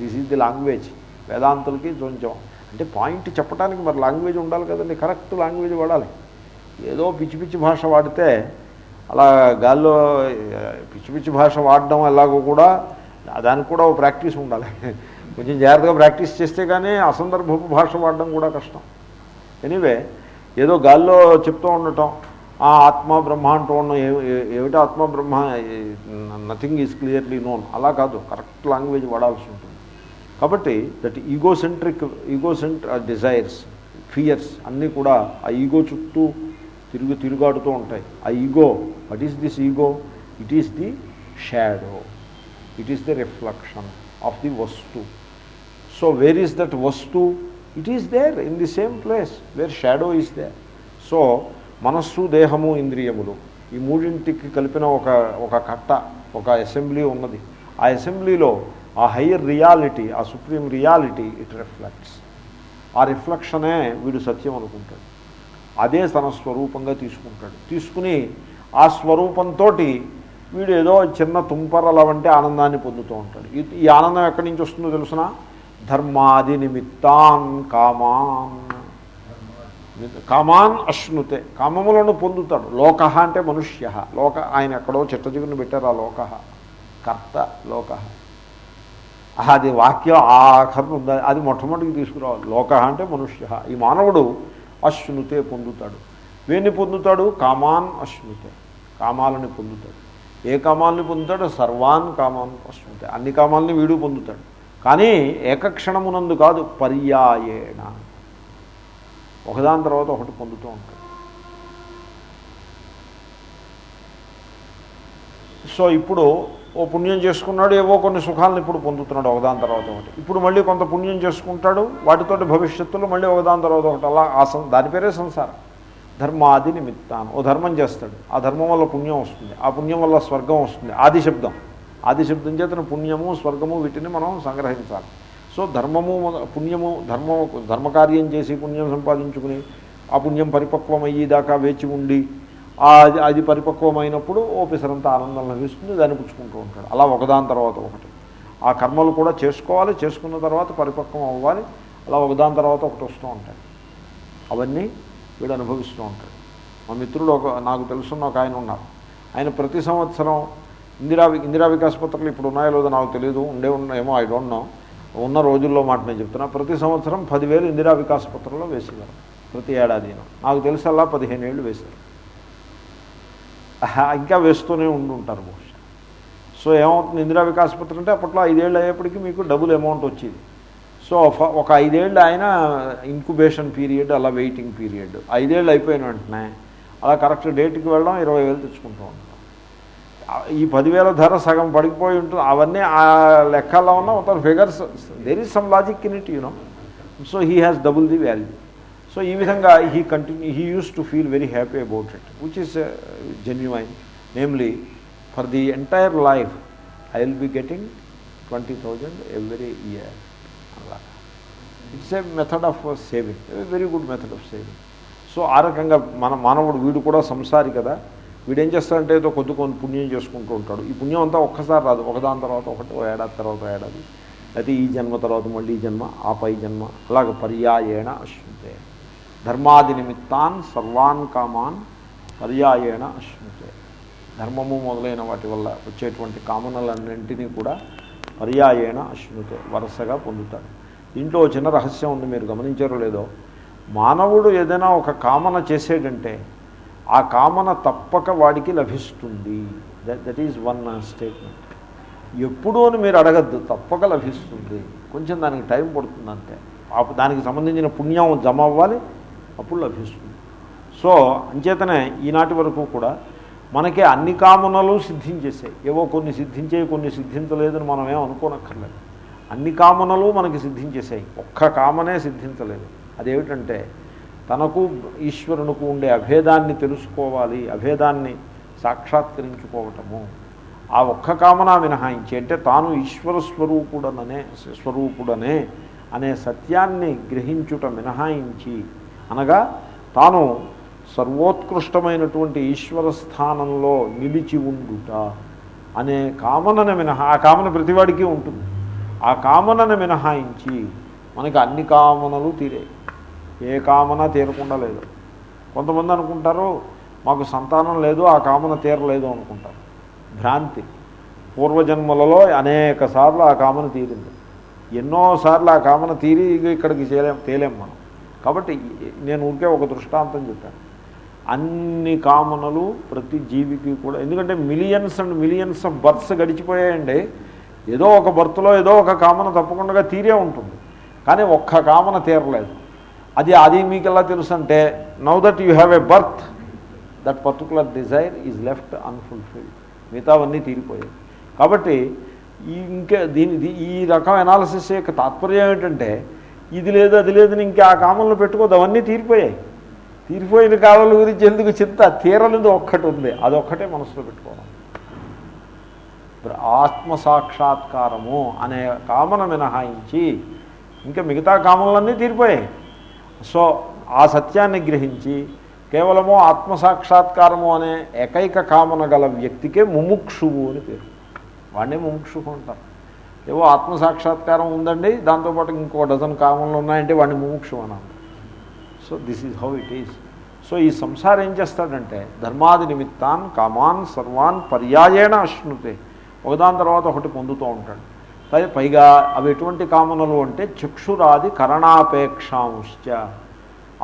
దిస్ ఈజ్ ది లాంగ్వేజ్ వేదాంతులకి కొంచెం అంటే పాయింట్ చెప్పడానికి మరి లాంగ్వేజ్ ఉండాలి కదండి. కరెక్ట్ లాంగ్వేజ్ వాడాలి. ఏదో పిచ్చి పిచ్చి భాష వాడితే అలా గాల్లో పిచ్చి పిచ్చి భాష వాడడం ఎలాగో కూడా దానికి కూడా ఒక ప్రాక్టీస్ ఉండాలి. కొంచెం జాగ్రత్తగా ప్రాక్టీస్ చేస్తే కానీ అసందర్భపు భాష వాడడం కూడా కష్టం. ఎనీవే ఏదో గాల్లో చెప్తూ ఉండటం. ఆ ఆత్మ బ్రహ్మ అంటూ ఉండడం ఏమిటి ఆత్మ బ్రహ్మ? నథింగ్ ఈజ్ క్లియర్లీ నోన్ అలా కాదు. కరెక్ట్ లాంగ్వేజ్ వాడాల్సి ఉంటుంది. కాబట్టి దట్ ఈగోసెంట్రిక్ ఈగోసెంట్ డిజైర్స్ ఫియర్స్ అన్నీ కూడా ఆ ఈగో చుట్టూ తిరుగు తిరుగాడుతూ ఉంటాయి. ఆ ego what is this ego it is the shadow it is the reflection of the vastu so where is that vastu it is there in the same place where shadow is there so మనస్సు దేహము ఇంద్రియములు ఈ మూడింటికి కలిపిన ఒక ఒక కట్ట ఒక అసెంబ్లీ ఉన్నది. ఆ అసెంబ్లీలో ఆ హయ్యర్ రియాలిటీ ఆ సుప్రీం రియాలిటీ ఇట్ రిఫ్లెక్ట్స్ ఆ రిఫ్లెక్షనే వీడు సత్యం అనుకుంటాడు. అదే తన స్వరూపంగా తీసుకుంటాడు. తీసుకుని ఆ స్వరూపంతో వీడు ఏదో చిన్న తుంపరల వంటి ఆనందాన్ని పొందుతూ ఉంటాడు. ఈ ఈ ఆనందం ఎక్కడి నుంచి వస్తుందో తెలుసునా? ధర్మాది నిమిత్తాన్ కామాన్. కామాన్ అశ్నుతే. కామములను పొందుతాడు. లోక అంటే మనుష్య లోక ఆయన ఎక్కడో చిట్ట చిగురిని పెట్టారు ఆ లోక కర్త లోక అది వాక్యం ఆఖరణ ఉంది? అది మొట్టమొదటికి తీసుకురావాలి. లోక అంటే మనుష్య ఈ మానవుడు అశ్నుతే పొందుతాడు. వేణి పొందుతాడు? కామాన్ అశ్నుతే. కామాలని పొందుతాడు. ఏ కామాలని పొందుతాడు? సర్వాన్ కామాన్ అశ్నుతే. అన్ని కామాలని వీడు పొందుతాడు. కానీ ఏకక్షణమునందు కాదు పర్యాయేణ. ఒకదాని తర్వాత ఒకటి పొందుతూ ఉంటాడు సో ఇప్పుడు ఓ పుణ్యం చేసుకున్నాడు ఏవో కొన్ని సుఖాలను ఇప్పుడు పొందుతున్నాడు ఒకదాని తర్వాత ఒకటి. ఇప్పుడు మళ్ళీ కొంత పుణ్యం చేసుకుంటాడు వాటితోటి భవిష్యత్తులో మళ్ళీ ఒకదాని తర్వాత ఒకటి. అలా ఆ సం దాని పేరే సంసారం. ధర్మాది నిమిత్తాను. ఓ ధర్మం చేస్తాడు. ఆ ధర్మం వల్ల పుణ్యం వస్తుంది. ఆ పుణ్యం వల్ల స్వర్గం వస్తుంది. ఆది శబ్దం. ఆదిశబ్దం చేతన పుణ్యము స్వర్గము వీటిని మనం సంగ్రహించాలి. సో ధర్మము పుణ్యము ధర్మం ధర్మకార్యం చేసి పుణ్యం సంపాదించుకుని ఆ పుణ్యం పరిపక్వం అయ్యేదాకా వేచి ఉండి అది అది పరిపక్వమైనప్పుడు ఓపెసరంత ఆనందం లభిస్తుంది దాన్ని పుచ్చుకుంటూ ఉంటాడు. అలా ఒకదాని తర్వాత ఒకటి. ఆ కర్మలు కూడా చేసుకోవాలి చేసుకున్న తర్వాత పరిపక్వం అవ్వాలి అలా ఒకదాని తర్వాత ఒకటి వస్తూ ఉంటాయి. అవన్నీ వీడు అనుభవిస్తూ ఉంటాడు. మా మిత్రుడు ఒక నాకు తెలుసున్న ఒక ఆయన ఉన్నారు. ఆయన ప్రతి సంవత్సరం ఇందిరా ఇందిరా వికాస్ పత్రాలు ఇప్పుడు ఉన్నాయో లేదో నాకు తెలియదు ఉండే ఉన్నాయేమో ఐ డోంట్ నో ఉన్న రోజుల్లో మాట నేను చెప్తున్నా. ప్రతి సంవత్సరం పదివేలు ఇందిరా వికాస్ పత్రంలో వేసేవారు. ప్రతి ఏడాది నాకు తెలిసి అలా పదిహేను ఏళ్ళు వేశారు. ఇంకా వేస్తూనే ఉండుంటారు బహుశా. సో ఏమవుతుంది? ఇందిరా వికాస్ పత్రం అంటే అప్పట్లో ఐదేళ్ళు అయ్యేప్పటికీ మీకు డబుల్ అమౌంట్ వచ్చేది. సో ఒక ఐదేళ్ళు ఆయన ఇంక్యుబేషన్ పీరియడ్ అలా వెయిటింగ్ పీరియడ్ ఐదేళ్ళు అయిపోయిన వెంటనే అలా కరెక్ట్ డేట్కి వెళ్ళడం ఇరవై వేలు తెచ్చుకుంటూ ఉంటాం ఈ పదివేల ధర సగం పడిపోయి ఉంటుంది. అవన్నీ ఆ లెక్కల్లో ఉన్న ఒక figures there is some logic in it you know so he has double the value so ఈ విధంగా he continue he use to feel very happy about it which is genuine namely for the entire life I will be getting twenty thousand every year అలా. It's a method of saving very good method of saving so ఆ రకంగా మన మానవుడు వీడు కూడా సంసారి కదా. వీడేం చేస్తాడంటే ఏదో కొద్ది కొంత పుణ్యం చేసుకుంటూ ఉంటాడు. ఈ పుణ్యం అంతా ఒక్కసారి రాదు. ఒకదాని తర్వాత ఒకటి ఓ ఏడాది తర్వాత ఏడాది. అయితే ఈ జన్మ తర్వాత మళ్ళీ ఈ జన్మ ఆ పై జన్మ. అలాగ పర్యాయేణ అశ్నుతే ధర్మాది నిమిత్తాన్ సర్వాన్ కామాన్ పర్యాయేణ అశ్నుతే ధర్మము మొదలైన వాటి వల్ల వచ్చేటువంటి కామనలన్నింటినీ కూడా పర్యాయేణ అశ్నుతే వరుసగా పొందుతాడు. దీంట్లో చిన్న రహస్యం ఉంది. మీరు గమనించారో లేదో. మానవుడు ఏదైనా ఒక కామన చేసేటంటే ఆ కామన తప్పక వాడికి లభిస్తుంది. That that is one statement ఎప్పుడు అని మీరు అడగద్దు తప్పక లభిస్తుంది. కొంచెం దానికి టైం పడుతుంది అంతే. దానికి సంబంధించిన పుణ్యం జమ అవ్వాలి అప్పుడు లభిస్తుంది. సో అంచేతనే ఈనాటి వరకు కూడా మనకి అన్ని కామనలు సిద్ధించేసాయి. ఏవో కొన్ని సిద్ధించేవి కొన్ని సిద్ధించలేదని మనం ఏం అనుకోనక్కర్లేదు. అన్ని కామనలు మనకి సిద్ధించేసాయి. ఒక్క కామనే సిద్ధించలేదు. అదేమిటంటే తనకు ఈశ్వరునికి ఉండే అభేదాన్ని తెలుసుకోవాలి అభేదాన్ని సాక్షాత్కరించుకోవటము. ఆ ఒక్క కామన మినహాయించి అంటే తాను ఈశ్వర స్వరూపుడననే స్వరూపుడనే అనే సత్యాన్ని గ్రహించుట మినహాయించి అనగా తాను సర్వోత్కృష్టమైనటువంటి ఈశ్వర స్థానంలో నిలిచి ఉండుట అనే కామనను మినహా ఆ కామన ప్రతివాడికి ఉంటుంది. ఆ కామనను మినహాయించి మనకి అన్ని కామనలు తీరాయి. ఏ కామన తీరకుండా లేదు కొంతమంది అనుకుంటారు మాకు సంతానం లేదు ఆ కామన తీరలేదు అనుకుంటారు. భ్రాంతి. పూర్వజన్మలలో అనేక సార్లు ఆ కామన తీరింది. ఎన్నోసార్లు ఆ కామన తీరి ఇక్కడికి చేయలేం తేలేం మనం. కాబట్టి నేను ఊరికే ఒక దృష్టాంతం చెప్పాను. అన్ని కామనలు ప్రతి జీవికి కూడా ఎందుకంటే millions and millions of births గడిచిపోయాయండి. ఏదో ఒక బర్త్లో ఏదో ఒక కామన తప్పకుండా తీరే ఉంటుంది. కానీ ఒక్క కామన తీరలేదు. అది అది మీకు ఎలా తెలుసు అంటే now that you have a birth that particular desire is left unfulfilled మిగతావన్నీ తీరిపోయాయి. కాబట్టి ఇంకా దీని ఈ రకం ఎనాలిసిస్ యొక్క తాత్పర్యం ఏంటంటే ఇది లేదు అది లేదని ఇంకా ఆ కామంలో పెట్టుకోదు అవన్నీ తీరిపోయాయి. తీరిపోయిన కాలాల గురించి ఎందుకు చింత? తీరనిది ఒక్కటి ఉంది అదొక్కటే మనసులో పెట్టుకోవడం ఆత్మసాక్షాత్కారము ఆత్మ సాక్షాత్కారము అనే కామన మినహాయించి ఇంకా మిగతా కామనలన్నీ తీరిపోయాయి. సో ఆ సత్యాన్ని గ్రహించి కేవలము ఆత్మసాక్షాత్కారము అనే ఏకైక కామన గల వ్యక్తికే ముముక్షువు అని పేరు. వాడినే ముముక్షువు అంటారు. ఏవో ఆత్మసాక్షాత్కారం ఉందండి దాంతోపాటు ఇంకో డజన్ కామన్లు ఉన్నాయంటే వాడిని ముముక్షు అనాలి so this is how it is so ఈ సంసారం ఏం చేస్తాడంటే ధర్మాది నిమిత్తాన్ కామాన్ సర్వాన్ పర్యాయేణ అశ్నుతే. ఒకదాని తర్వాత ఒకటి పొందుతూ ఉంటాడు. పైగా అవి ఎటువంటి కామనలు అంటే చక్షురాది కరణాపేక్షాంశ్చ.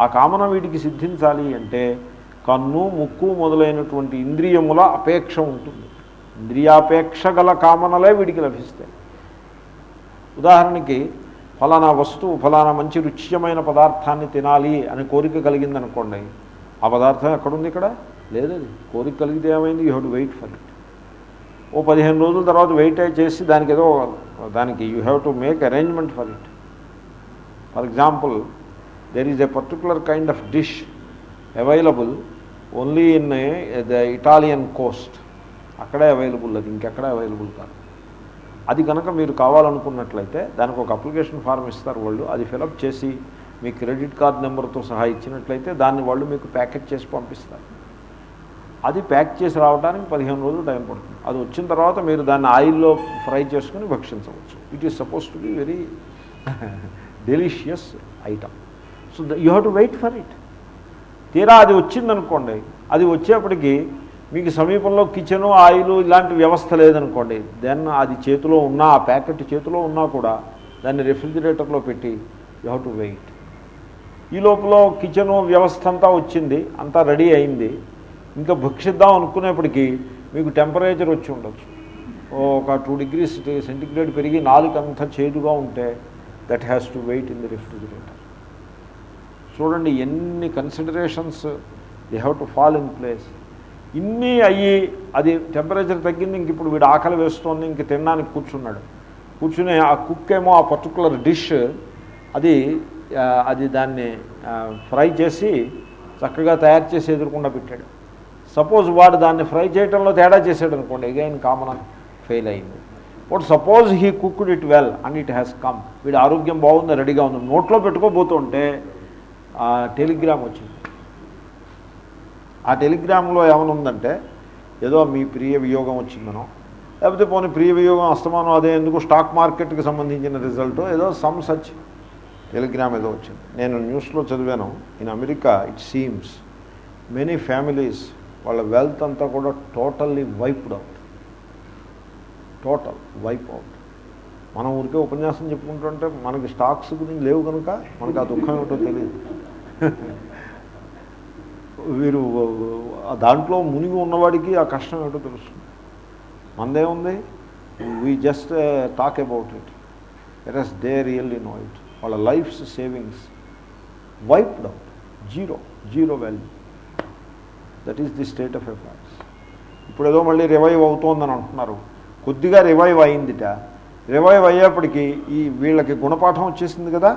ఆ కామన వీటికి సిద్ధించాలి అంటే కన్ను ముక్కు మొదలైనటువంటి ఇంద్రియముల అపేక్ష ఉంటుంది. ఇంద్రియాపేక్ష గల కామనలే వీడికి లభిస్తాయి. ఉదాహరణకి ఫలానా వస్తువు ఫలానా మంచి రుచ్యమైన పదార్థాన్ని తినాలి అని కోరిక కలిగిందనుకోండి ఆ పదార్థం ఎక్కడుంది ఇక్కడ? లేదు అది కోరిక కలిగితే ఏమైంది? You have to wait for it. ఓ పదిహేను రోజుల తర్వాత వెయిట్ చేసి దానికి ఏదో దానికి you have to make arrangement for it for example there is a particular kind of dish available only in the Italian coast అక్కడే అవైలబుల్ అది ఇంకెక్కడే అవైలబుల్ కాదు. అది కనుక మీరు కావాలనుకున్నట్లయితే దానికి ఒక అప్లికేషన్ ఫార్మ్ ఇస్తారు వాళ్ళు. అది ఫిలప్ చేసి మీ క్రెడిట్ కార్డ్ నెంబర్తో సహా ఇచ్చినట్లయితే దాన్ని వాళ్ళు మీకు ప్యాకెట్ చేసి పంపిస్తారు. అది ప్యాక్ చేసి రావడానికి పదిహేను రోజులు టైం పడుతుంది. అది వచ్చిన తర్వాత మీరు దాన్ని ఆయిల్లో ఫ్రై చేసుకుని భక్షించవచ్చు. It is suppose to be very delicious item so you have to wait for it తీరా అది వచ్చిందనుకోండి అది వచ్చేప్పటికి మీకు సమీపంలో కిచెను ఆయిల్ ఇలాంటి వ్యవస్థ లేదనుకోండి దెన్ అది చేతిలో ఉన్నా ఆ ప్యాకెట్ చేతిలో ఉన్నా కూడా దాన్ని రెఫ్రిజిరేటర్లో పెట్టి యూ హ్యావ్ టు వెయిట్ ఈ లోపల కిచెను వ్యవస్థ అంతా వచ్చింది అంతా రెడీ అయింది. ఇంకా భక్షిద్దాం అనుకునేప్పటికీ మీకు టెంపరేచర్ వచ్చి ఉండొచ్చు. ఒక టూ డిగ్రీస్ సెంటిగ్రేడ్ పెరిగి నాలుగు అంతా చేదుగా ఉంటే that has to wait in the refrigerator. చూడండి ఎన్ని considerations they have to fall in place. ఇన్ని అయ్యి అది టెంపరేచర్ తగ్గింది ఇంక ఇప్పుడు వీడు ఆకలి వేస్తోంది ఇంక తినడానికి కూర్చున్నాడు. కూర్చుని ఆ కుక్ ఏమో ఆ పర్టికులర్ డిష్ అది అది దాన్ని ఫ్రై చేసి చక్కగా తయారు చేసి ఎదురకుండా పెట్టాడు. సపోజ్ వాడు దాన్ని ఫ్రై చేయడంలో తేడా చేసాడు అనుకోండి అగైన్ కామన్ ఫెయిల్ అయింది. But suppose he cooked it well and it has come వీడి ఆరోగ్యం బాగుంది రెడీగా ఉంది. నోట్లో పెట్టుకోబోతుంటే ఆ టెలిగ్రామ్ వచ్చింది. ఆ టెలిగ్రామ్లో ఏమనుందంటే ఏదో మీ ప్రియ వియోగం వచ్చిందనో లేకపోతే పోనీ ప్రియ వియోగం అస్తమానం అదే ఎందుకు స్టాక్ మార్కెట్కి సంబంధించిన రిజల్ట్ ఏదో సమ్ సచ్ టెలిగ్రామ్ ఏదో వచ్చింది. నేను న్యూస్లో చదివాను in America it seems many families వాళ్ళ వెల్త్ అంతా కూడా totally wiped out total wipe out మనం ఊరికే ఉపన్యాసం చెప్పుకుంటుంటే మనకి స్టాక్స్ గురించి లేవు కనుక మనకు ఆ దుఃఖం ఏమిటో తెలియదు వీరు దాంట్లో మునిగి ఉన్నవాడికి ఆ కష్టం ఏమిటో తెలుస్తుంది. మందేముంది? We just talk about it yes they really know it వాళ్ళ lives savings wiped out zero zero value that is the state of affairs ఇప్పుడు ఏదో మళ్ళీ రివైవ్ అవుతోందని అంటున్నారు. కొద్దిగా రివైవ్ అయిందిట. రివైవ్ అయ్యేప్పటికీ ఈ వీళ్ళకి గుణపాఠం వచ్చేసింది కదా.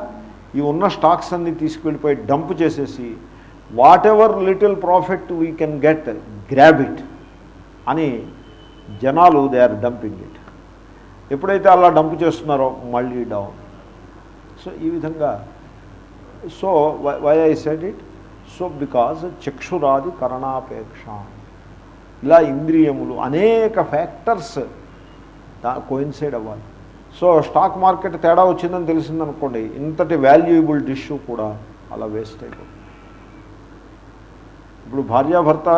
ఈ ఉన్న స్టాక్స్ అన్ని తీసుకువెళ్ళిపోయి డంప్ చేసేసి whatever little profit we can get grab it అని జనాలు దే ఆర్ డంపింగ్ ఇట్ ఎప్పుడైతే అలా డంప్ చేస్తున్నారో మళ్ళీ డౌన్ సో ఈ విధంగా. So why I said it so because చక్షురాది కరణాపేక్ష. ఇలా ఇంద్రియములు అనేక ఫ్యాక్టర్స్ కోయిన్సైడ్ అవ్వాలి. సో స్టాక్ మార్కెట్ తేడా వచ్చిందని తెలిసిందనుకోండి ఇంతటి వాల్యుయబుల్ డిష్ కూడా అలా వేస్ట్ అయిపోతుంది. ఇప్పుడు భార్యాభర్త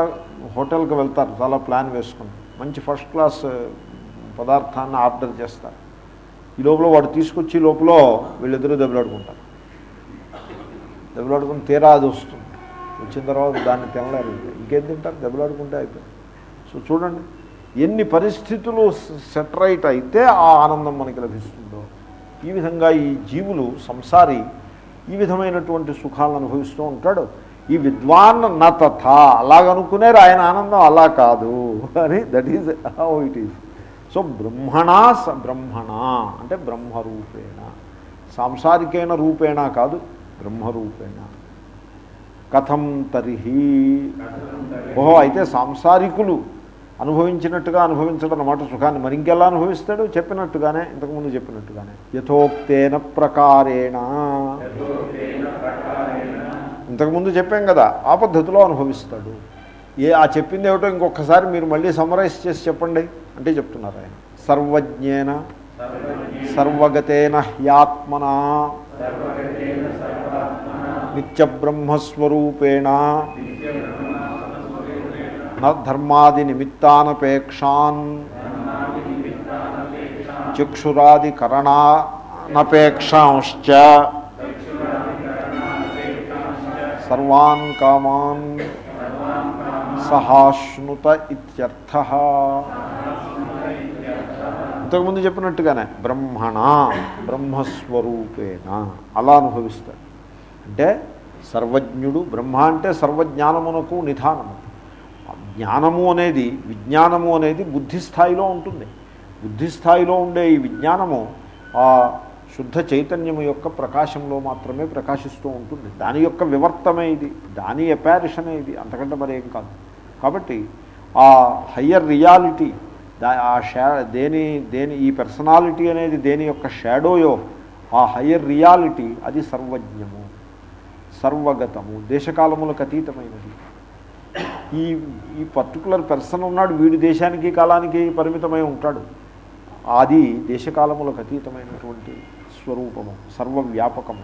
హోటల్కి వెళ్తారు చాలా ప్లాన్ వేసుకుని మంచి ఫస్ట్ క్లాస్ పదార్థాన్ని ఆర్డర్ చేస్తారు. ఈ లోపల వాడు తీసుకొచ్చి లోపల వీళ్ళిద్దరూ దెబ్బలాడుకుంటారు. దెబ్బలాడుకుని తీరా అది వస్తుంది. వచ్చిన తర్వాత దాన్ని తినలేరు. ఇంకేం తింటారు? దెబ్బలాడుకుంటే అయిపోయింది. సో చూడండి ఎన్ని పరిస్థితులు సెటరైట్ అయితే ఆ ఆనందం మనకి లభిస్తుందో. ఈ విధంగా ఈ జీవులు సంసారి ఈ విధమైనటువంటి సుఖాలను అనుభవిస్తూ ఉంటాడు. ఈ విద్వాన్ నతథ తథా అలాగనుకునేరు ఆయన ఆనందం అలా కాదు అని that is how it is so బ్రహ్మణా స బ్రహ్మణ అంటే బ్రహ్మరూపేణ. సాంసారికైన రూపేణ కాదు బ్రహ్మరూపేణ. కథం తరిహి. ఓహో అయితే సాంసారికులు అనుభవించినట్టుగా అనుభవించడం అన్నమాట సుఖాన్ని. మరి ఇంకెలా అనుభవిస్తాడు? చెప్పినట్టుగానే ఇంతకుముందు చెప్పినట్టుగానే. యథోక్తేన ప్రకారేణ. ఇంతకుముందు చెప్పాం కదా ఆ పద్ధతిలో అనుభవిస్తాడు. ఏ ఆ చెప్పింది ఏమిటో ఇంకొకసారి మీరు మళ్ళీ సమరైజ్ చేసి చెప్పండి అంటే చెప్తున్నారు ఆయన. సర్వజ్ఞేన సర్వగతేన హ్యాత్మనా. నిత్యబ్రహ్మస్వరూపేణ న ధర్మాది నిమిత్తానపేక్షాన్ చక్షురాది కరణానపేక్షాంశ్చ సర్వాన్ కామాన్ సహాశ్నుత ఇత్యర్థ ఇంతకుముందు చెప్పినట్టుగానే బ్రహ్మణ బ్రహ్మస్వరూపేణ అలా అనుభవిస్తాడు అంటే సర్వజ్ఞుడు బ్రహ్మ అంటే సర్వజ్ఞానమునకు నిధానము. జ్ఞానము అనేది విజ్ఞానము అనేది బుద్ధి స్థాయిలో ఉంటుంది. బుద్ధి స్థాయిలో ఉండే ఈ విజ్ఞానము ఆ శుద్ధ చైతన్యము యొక్క ప్రకాశంలో మాత్రమే ప్రకాశిస్తూ ఉంటుంది. దాని యొక్క వివర్తమే ఇది దాని ఎపారిషనే ఇది అంతకంటే మరి ఏం కాదు. కాబట్టి ఆ హయ్యర్ రియాలిటీ దా ఆ షా దేని దేని ఈ పర్సనాలిటీ అనేది దేని యొక్క షాడోయో ఆ హయ్యర్ రియాలిటీ అది సర్వజ్ఞము. సర్వగతము దేశకాలములకు అతీతమైనది. ఈ ఈ పర్టికులర్ పర్సన్ ఉన్నాడు వీడి దేశానికి కాలానికి పరిమితమై ఉంటాడు. అది దేశకాలములకు అతీతమైనటువంటి స్వరూపము సర్వవ్యాపకము.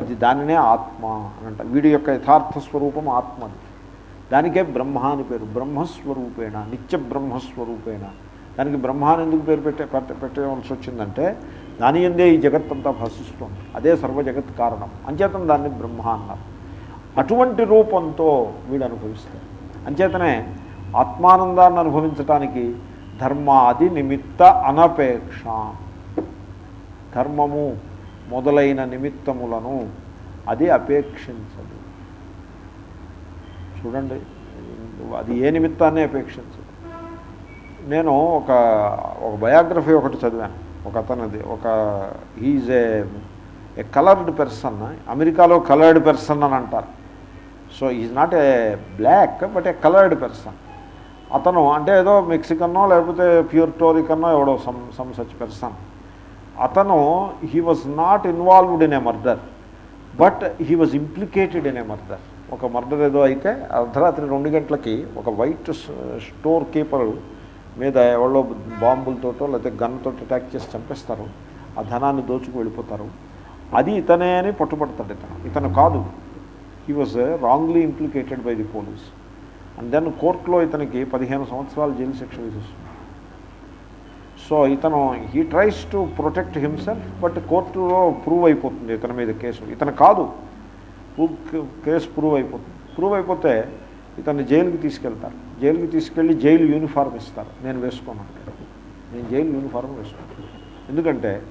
అది దానినే ఆత్మ అనంట వీడి యొక్క యథార్థ స్వరూపం ఆత్మది. దానికే బ్రహ్మ అని పేరు. బ్రహ్మస్వరూపేణ నిత్య బ్రహ్మస్వరూపేణ. దానికి బ్రహ్మ అని ఎందుకు పేరు పెట్టే పెట్ట పెట్టవలసి వచ్చిందంటే దాని ఎందే ఈ జగత్తంతా భాషిస్తుంది అదే సర్వ జగత్ కారణం. అంచేతన దాన్ని బ్రహ్మ అన్నారు. అటువంటి రూపంతో వీడు అనుభవిస్తాడు. అంచేతనే ఆత్మానందాన్ని అనుభవించటానికి ధర్మాది నిమిత్త అనపేక్ష. ధర్మము మొదలైన నిమిత్తములను అది అపేక్షించదు. చూడండి అది ఏ నిమిత్తాన్ని అపేక్షించదు? నేను ఒక ఒక బయోగ్రఫీ ఒకటి చదివాను. ఒక అతనిది ఒక he's a a coloured person అమెరికాలో కలర్డ్ పర్సన్ అని అంటారు. So is not a black but a coloured person అతను అంటే ఏదో మెక్సికన్నో లేకపోతే ప్యూర్టోరికన్నో ఎవడో సమ్ సమ్ సచ్ పర్సన్ అతను he was not involved in a murder but he was implicated in a murder ఒక మర్డర్ ఏదో అయితే అర్ధరాత్రి రెండు గంటలకి ఒక వైట్ స్టోర్ కీపర్ మీద ఎవరో బాంబులతోటో లేకపోతే గన్తో అటాక్ చేసి చంపేస్తారు. ఆ ధనాన్ని దోచుకు వెళ్ళిపోతారు. అది ఇతనే అని పట్టుబడతాడు ఇతను. ఇతను కాదు. He was wrongly implicated by the police and then కోర్టులో ఇతనికి పదిహేను సంవత్సరాలు జైలు శిక్ష విధిస్తుంది. సో ఇతను he tries to protect himself but కోర్టులో ప్రూవ్ అయిపోతుంది ఇతని మీద కేసు. ఇతను కాదు. కేసు ప్రూవ్ అయిపోతుంది. ప్రూవ్ అయిపోతే ఇతన్ని జైలుకి తీసుకెళ్తారు. జైలుకి తీసుకెళ్ళి జైలు యూనిఫార్మ్ ఇస్తారు. నేను వేసుకోను నేను జైలు యూనిఫార్మ్ వేసుకుంటాను ఎందుకంటే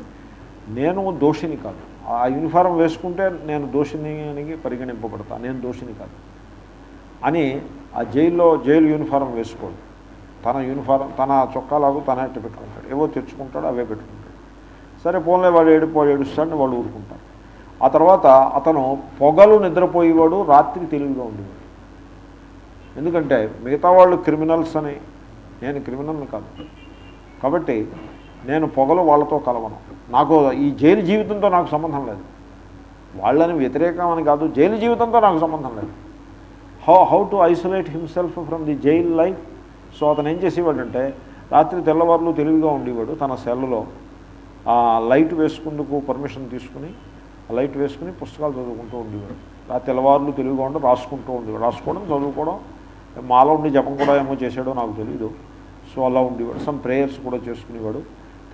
నేను దోషిని కాదు. ఆ యూనిఫారం వేసుకుంటే నేను దోషిని పరిగణింపబడతాను నేను దోషిని కాదు. అని ఆ జైల్లో జైలు యూనిఫారం వేసుకోడు. తన యూనిఫారం తన చొక్కాలాగు తన అట్టు పెట్టుకుంటాడు. ఏవో తెచ్చుకుంటాడు అవే పెట్టుకుంటాడు. సరే పోన్లే వాడు ఏడుపోడు ఏడుస్తాడని వాళ్ళు ఊరుకుంటారు ఆ తర్వాత అతను పొగలు నిద్రపోయేవాడు రాత్రి తెలివిగా ఉండేవాడు. ఎందుకంటే మిగతా వాళ్ళు క్రిమినల్స్ అని నేను క్రిమినల్ని కాదు. కాబట్టి నేను పొగలు వాళ్ళతో కలవను. నాకు ఈ జైలు జీవితంతో నాకు సంబంధం లేదు. వాళ్ళని వ్యతిరేకం అని కాదు జైలు జీవితంతో నాకు సంబంధం లేదు. How how to isolate himself from the jail life so అతను ఏం చేసేవాడంటే రాత్రి తెల్లవారులు తెలివిగా ఉండేవాడు. తన సెల్లో లైట్ వేసుకుందుకు పర్మిషన్ తీసుకుని లైట్ వేసుకుని పుస్తకాలు చదువుకుంటూ ఉండేవాడు. ఆ తెల్లవారులు తెలివిగా ఉండి రాసుకుంటూ ఉండేవాడు. రాసుకోవడం చదువుకోవడం మాలో ఉండి జపం కూడా ఏమో చేసాడో నాకు తెలియదు సో అలా ఉండేవాడు. సమ్ ప్రేయర్స్ కూడా చేసుకునేవాడు.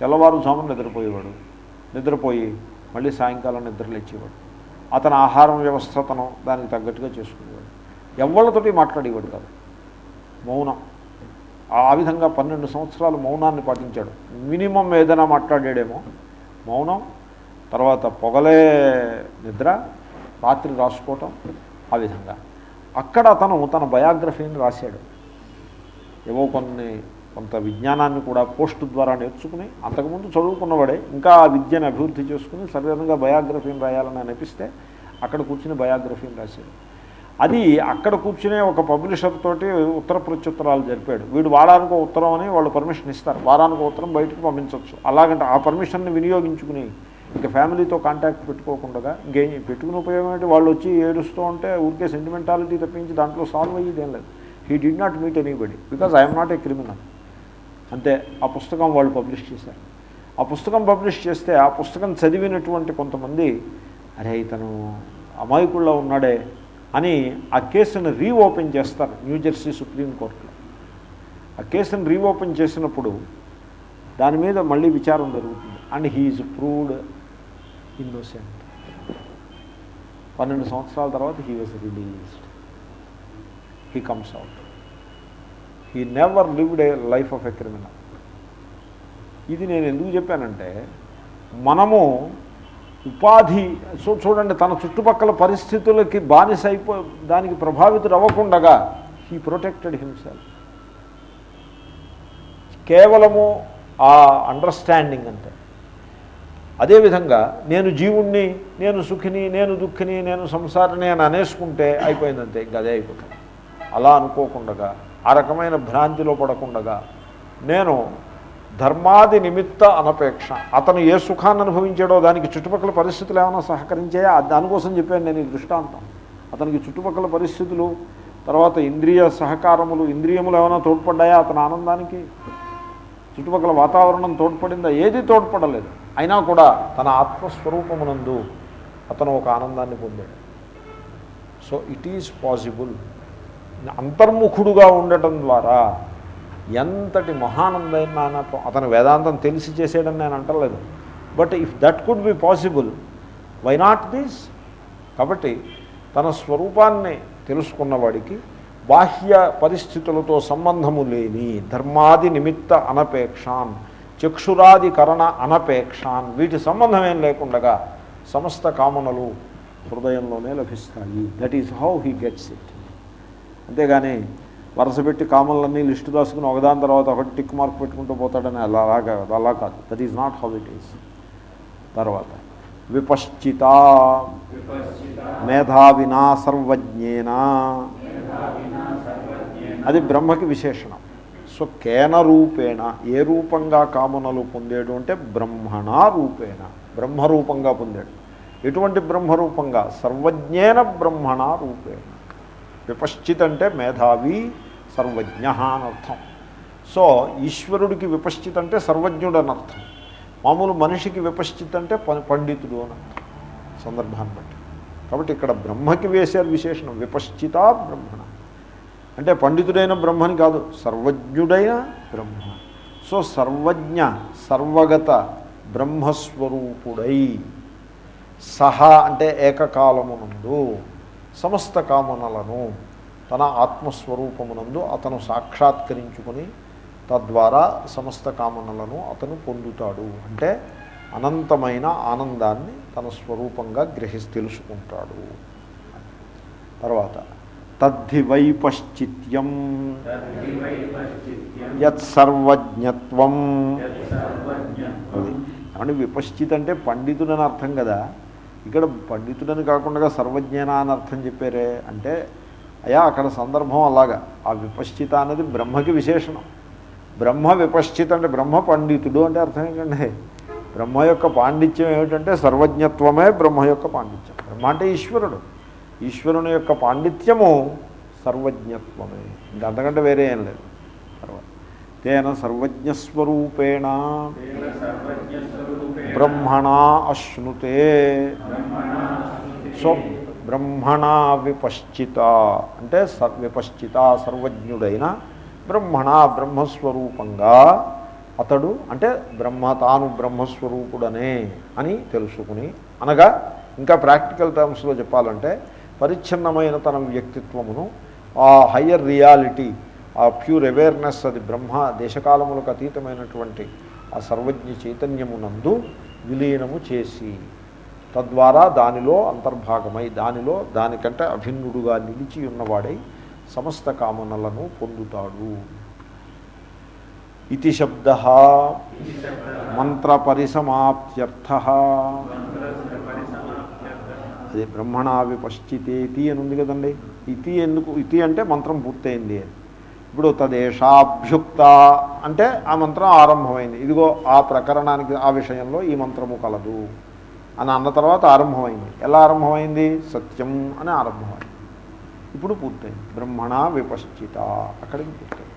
తెల్లవారుజామున నిద్రపోయేవాడు. నిద్రపోయి మళ్ళీ సాయంకాలం నిద్రలేచేవాడు అతని ఆహారం వ్యవస్థ తను దానికి తగ్గట్టుగా చేసుకునేవాడు. ఎవళ్ళతోటి మాట్లాడేవాడు కాదు. మౌనం. ఆ విధంగా పన్నెండు సంవత్సరాలు మౌనాన్ని పాటించాడు. మినిమం ఏదైనా మాట్లాడాడేమో. మౌనం తర్వాత పొగలే నిద్ర రాత్రి రాసుకోవటం ఆ విధంగా. అక్కడ అతను తన బయోగ్రఫీని రాశాడు. ఏవో కొన్ని కొంత విజ్ఞానాన్ని కూడా పోస్ట్ ద్వారా నేర్చుకుని అంతకుముందు చదువుకున్నవాడే ఇంకా ఆ విద్యను అభివృద్ధి చేసుకుని సర్వదంగా బయోగ్రఫీని రాయాలని అనిపిస్తే అక్కడ కూర్చుని బయోగ్రఫీని రాశాడు. అది అక్కడ కూర్చునే ఒక పబ్లిషర్ తోటి ఉత్తర ప్రత్యుత్తరాలు జరిపాడు. వీడు వారానికి ఉత్తరం అని వాళ్ళు పర్మిషన్ ఇస్తారు. వారానికి ఉత్తరం బయటకు పంపించవచ్చు అలాగంటే ఆ పర్మిషన్ని వినియోగించుకుని ఇంకా ఫ్యామిలీతో కాంటాక్ట్ పెట్టుకోకుండా ఇంకేం పెట్టుకుని ఉపయోగం ఏంటి? వాళ్ళు వచ్చి ఏడుస్తూ ఉంటే ఊరికే సెంటిమెంటాలిటీ తప్పించి దాంట్లో సాల్వ్ అయ్యేది ఏం లేదు. He did not meet anybody because I'm not a criminal అంతే ఆ పుస్తకం వాళ్ళు పబ్లిష్ చేశారు. ఆ పుస్తకం పబ్లిష్ చేస్తే ఆ పుస్తకం చదివినటువంటి కొంతమంది అరే ఇతను అమాయకుల్లో ఉన్నాడే అని ఆ కేసును రీఓపెన్ చేస్తారు న్యూజెర్సీ సుప్రీంకోర్టులో ఆ కేసును రీఓపెన్ చేసినప్పుడు దాని మీద మళ్ళీ విచారం జరుగుతుంది. అండ్ హీఈస్ ప్రూవ్డ్ ఇన్నోసెంట్ పన్నెండు సంవత్సరాల తర్వాత he was released he comes out he never lived a life of a criminal ఇది నేను ఎందుకు చెప్పానంటే మనము ఉపాధి సో చూడండి తన చుట్టుపక్కల పరిస్థితులకి బానిస అయిపో దానికి ప్రభావితుడు అవ్వకుండగా హీ ప్రొటెక్టెడ్ హిమ్సెల్ఫ్ కేవలము ఆ అండర్స్టాండింగ్ అంటే అదేవిధంగా నేను జీవుణ్ణి నేను సుఖిని నేను దుఃఖిని నేను సంసారిని అని అనేసుకుంటే అయిపోయిందంతే ఇంకా అదే అయిపోతుంది. అలా అనుకోకుండగా ఆ రకమైన భ్రాంతిలో పడకుండగా నేను ధర్మాది నిమిత్త అనపేక్ష అతను ఏ సుఖాన్ని అనుభవించాడో దానికి చుట్టుపక్కల పరిస్థితులు ఏమైనా సహకరించాయా? దానికోసం చెప్పాను నేను ఈ దృష్టాంతం. అతనికి చుట్టుపక్కల పరిస్థితులు తర్వాత ఇంద్రియ సహకారములు ఇంద్రియములు ఏమైనా తోడ్పడ్డాయా అతని ఆనందానికి? చుట్టుపక్కల వాతావరణం తోడ్పడిందా? ఏది తోడ్పడలేదు. అయినా కూడా తన ఆత్మస్వరూపమునందు అతను ఒక ఆనందాన్ని పొందాడు. సో ఇట్ ఈజ్ పాసిబుల్ అంతర్ముఖుడుగా ఉండటం ద్వారా ఎంతటి మహానందైన అతను వేదాంతం తెలిసి చేసేయడం నేను అంటలేదు. But if that could be possible why not this కాబట్టి తన స్వరూపాన్ని తెలుసుకున్నవాడికి బాహ్య పరిస్థితులతో సంబంధము లేని ధర్మాది నిమిత్త అనపేక్షాన్ చక్షురాదికరణ అనపేక్షాన్ వీటి సంబంధం ఏం లేకుండగా సమస్త కామనలు హృదయంలోనే లభిస్తాయి. That is how he gets it అంతేగాని వరుస పెట్టి కామన్లన్నీ లిస్టు రాసుకుని ఒకదాని తర్వాత ఒకటి టిక్ మార్క్ పెట్టుకుంటూ పోతాడని అలా అలాగా అలా కాదు. That is not how it is తర్వాత విపశ్చిత. మేధావినా సర్వజ్ఞేన. అది బ్రహ్మకి విశేషణం. సో కేన రూపేణ ఏ రూపంగా కామనలు పొందేడు అంటే బ్రహ్మణ రూపేణ బ్రహ్మరూపంగా పొందాడు. ఎటువంటి బ్రహ్మరూపంగా? సర్వజ్ఞేన బ్రహ్మణ రూపేణ. విపశ్చిత్ అంటే మేధావి సర్వజ్ఞ అనర్థం సో ఈశ్వరుడికి విపశ్చిత్ అంటే సర్వజ్ఞుడు అనర్థం మామూలు మనిషికి విపశ్చిత్ అంటే పండితుడు అనర్థం సందర్భాన్ని బట్టి. కాబట్టి ఇక్కడ బ్రహ్మకి వేశారు విశేషణం విపశ్చిత బ్రహ్మణ. అంటే పండితుడైన బ్రహ్మని కాదు సర్వజ్ఞుడైన బ్రహ్మ. సో సర్వజ్ఞ సర్వగత బ్రహ్మస్వరూపుడై. సహా అంటే ఏకకాలమునందు సమస్త కామనలను తన ఆత్మస్వరూపమునందు అతను సాక్షాత్కరించుకొని తద్వారా సమస్త కామనలను అతను పొందుతాడు. అంటే అనంతమైన ఆనందాన్ని తన స్వరూపంగా గ్రహిసి తెలుసుకుంటాడు తర్వాత తద్ధి వైపశ్చిత్యం యత్సర్వజ్ఞత్వం. అది ఏమంటే విపశ్చిత్ అంటే పండితుడని అర్థం కదా? ఇక్కడ పండితుడని కాకుండా సర్వజ్ఞాన అని అర్థం చెప్పారే అంటే అయ్యా అక్కడ సందర్భం అలాగా. ఆ విపశ్చిత అనేది బ్రహ్మకి విశేషణం. బ్రహ్మ విపశ్చిత అంటే బ్రహ్మ పండితుడు అంటే అర్థం ఏంటంటే బ్రహ్మ యొక్క పాండిత్యం ఏమిటంటే సర్వజ్ఞత్వమే బ్రహ్మ యొక్క పాండిత్యం. బ్రహ్మ అంటే ఈశ్వరుడు. ఈశ్వరుని యొక్క పాండిత్యము సర్వజ్ఞత్వమే. ఇంకా అంతకంటే వేరే ఏం లేదు. తర్వాత తేన సర్వజ్ఞస్వరూపేణ బ్రహ్మణ అశ్నుతే. సో బ్రహ్మణ విపశ్చిత. అంటే విపశ్చిత సర్వజ్ఞుడైన బ్రహ్మణ బ్రహ్మస్వరూపంగా అతడు అంటే బ్రహ్మ తాను బ్రహ్మస్వరూపుడనే అని తెలుసుకుని అనగా ఇంకా ప్రాక్టికల్ టర్మ్స్లో చెప్పాలంటే పరిచ్ఛిన్నమైన తన వ్యక్తిత్వమును ఆ హయ్యర్ రియాలిటీ ఆ ప్యూర్ అవేర్నెస్ అది బ్రహ్మ దేశకాలములకు అతీతమైనటువంటి ఆ సర్వజ్ఞ చైతన్యమునందు విలీనము చేసి తద్వారా దానిలో అంతర్భాగమై దానిలో దానికంటే అభిన్నుడుగా నిలిచి ఉన్నవాడై సమస్త కామనలను పొందుతాడు. ఇది శబ్ద. మంత్ర పరిసమాప్త్యర్థ. అది బ్రహ్మణ ఇతి అని ఉంది కదండి. ఇతి ఎందుకు? ఇతి అంటే మంత్రం పూర్తయింది. అని ఇప్పుడు తదేషాభ్యుక్త అంటే ఆ మంత్రం ఆరంభమైంది. ఇదిగో ఆ ప్రకరణానికి ఆ విషయంలో ఈ మంత్రము కలదు. అని అన్న తర్వాత ఆరంభమైంది. ఎలా ఆరంభమైంది? సత్యం అని ఆరంభమైంది. ఇప్పుడు పూర్తయింది. బ్రహ్మణ విపశ్చిత. అక్కడికి పూర్తయింది.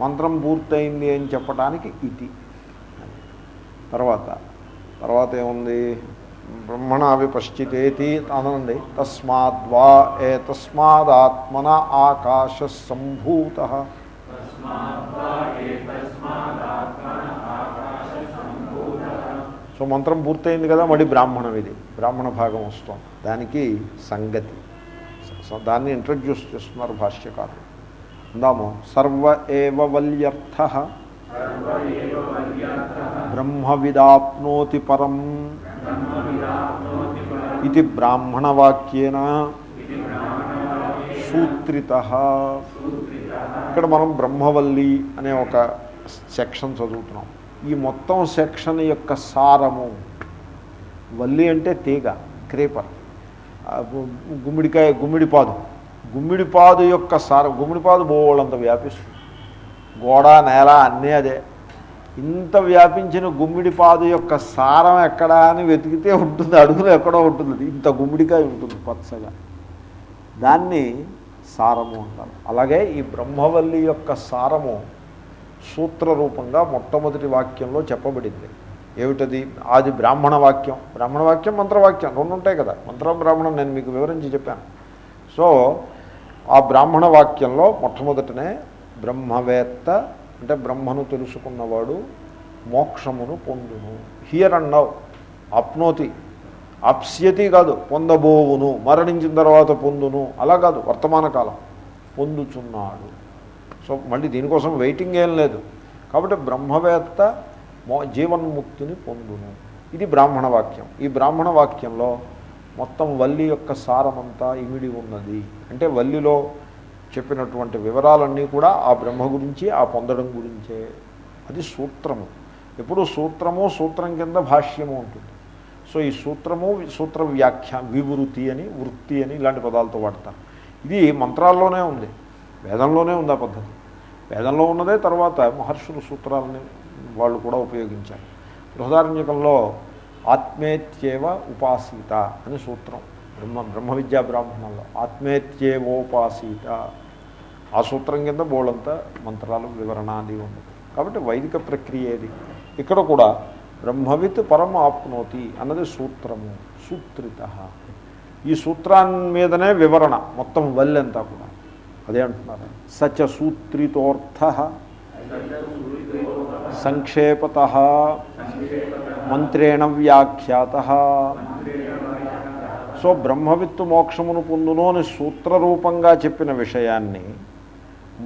మంత్రం పూర్తయింది అని చెప్పడానికి ఇది తర్వాత తర్వాత ఏముంది? బ్రహ్మణ విపశ్చితేతి అనండి తస్మాద్వా ఏ తస్మాదాత్మన ఆకాశ సంభూత సో మంత్రం పూర్తయింది కదా మళ్ళీ బ్రాహ్మణం ఇది బ్రాహ్మణ భాగం వస్తుంది. దానికి సంగతి. దాన్ని ఇంట్రడ్యూస్ చేస్తున్నారు భాష్యకారులు. అందాము సర్వ ఏవ వల్యర్థ. బ్రహ్మవిదాప్నోతి పరం. ఇది బ్రాహ్మణవాక్యేన సూత్రిత ఇక్కడ మనం బ్రహ్మవల్లి అనే ఒక సెక్షన్ చదువుతున్నాం. ఈ మొత్తం సెక్షన్ యొక్క సారము వల్లి అంటే తీగ క్రేపర్ గుమ్మిడికాయ గుమ్మిడిపాదు. గుమ్మిడిపాదు యొక్క సారం గుమ్మిడిపాదు బోళ్ళంత వ్యాపిస్తుంది. గోడ నేల అన్నీ అదే. ఇంత వ్యాపించిన గుమ్మిడి పాదు యొక్క సారం ఎక్కడా అని వెతికితే ఉంటుంది అడుగులో ఎక్కడో ఉంటుంది. ఇంత గుమ్మిడికాయ ఉంటుంది పచ్చగా. దాన్ని సారము అంటారు. అలాగే ఈ బ్రహ్మవల్లి యొక్క సారము సూత్ర రూపంగా మొట్టమొదటి వాక్యంలో చెప్పబడింది. ఏమిటది? అది బ్రాహ్మణ వాక్యం. బ్రాహ్మణ వాక్యం మంత్రవాక్యం రెండు ఉంటాయి కదా. మంత్రం బ్రాహ్మణం నేను మీకు వివరించి చెప్పాను. సో ఆ బ్రాహ్మణ వాక్యంలో మొట్టమొదటనే బ్రహ్మవేత్త అంటే బ్రహ్మను తెలుసుకున్నవాడు మోక్షమును పొందును. హియర్ అండ్ నౌ అప్నోతి అప్స్యతి కాదు పొందబోవును మరణించిన తర్వాత పొందును అలా కాదు వర్తమాన కాలం పొందుచున్నాడు. సో మళ్ళీ దీనికోసం వెయిటింగ్ ఏం లేదు. కాబట్టి బ్రహ్మవేత్త మో జీవన్ముక్తిని పొందును. ఇది బ్రాహ్మణ వాక్యం. ఈ బ్రాహ్మణ వాక్యంలో మొత్తం వల్లి యొక్క సారమంతా ఇమిడి ఉన్నది. అంటే వల్లిలో చెప్పినటువంటి వివరాలన్నీ కూడా ఆ బ్రహ్మ గురించి ఆ పొందడం గురించే. అది సూత్రము. ఎప్పుడు సూత్రము సూత్రం కింద భాష్యము ఉంటుంది. సో ఈ సూత్రము సూత్ర వ్యాఖ్య వివృతి అని వృత్తి అని ఇలాంటి పదాలతో వాడతారు. ఇది మంత్రాల్లోనే ఉంది. వేదంలోనే ఉంది ఆ పద్ధతి. వేదంలో ఉన్నదే తర్వాత మహర్షులు సూత్రాలని వాళ్ళు కూడా ఉపయోగించారు. బృహదారణ్యకంలో ఆత్మేత్యేవ ఉపాసీత అని సూత్రం. బ్రహ్మ బ్రహ్మ విద్యా బ్రాహ్మణంలో ఆత్మేత్యేవోపాసీత. ఆ సూత్రం కింద బోళంతా మంత్రాలు వివరణ అది ఉంది. కాబట్టి వైదిక ప్రక్రియ ఏది? ఇక్కడ కూడా బ్రహ్మవిత్ పరం ఆప్నోతి అన్నది సూత్రము సూత్రిత. ఈ సూత్రాన్ని మీదనే వివరణ మొత్తం వల్లెంతా కూడా. అదే అంటున్నారు. సచ సూత్రితోర్థ. సంక్షేపత. మంత్రేణ వ్యాఖ్యాత. సో బ్రహ్మవిత్తు మోక్షమును పొందును అని సూత్రరూపంగా చెప్పిన విషయాన్ని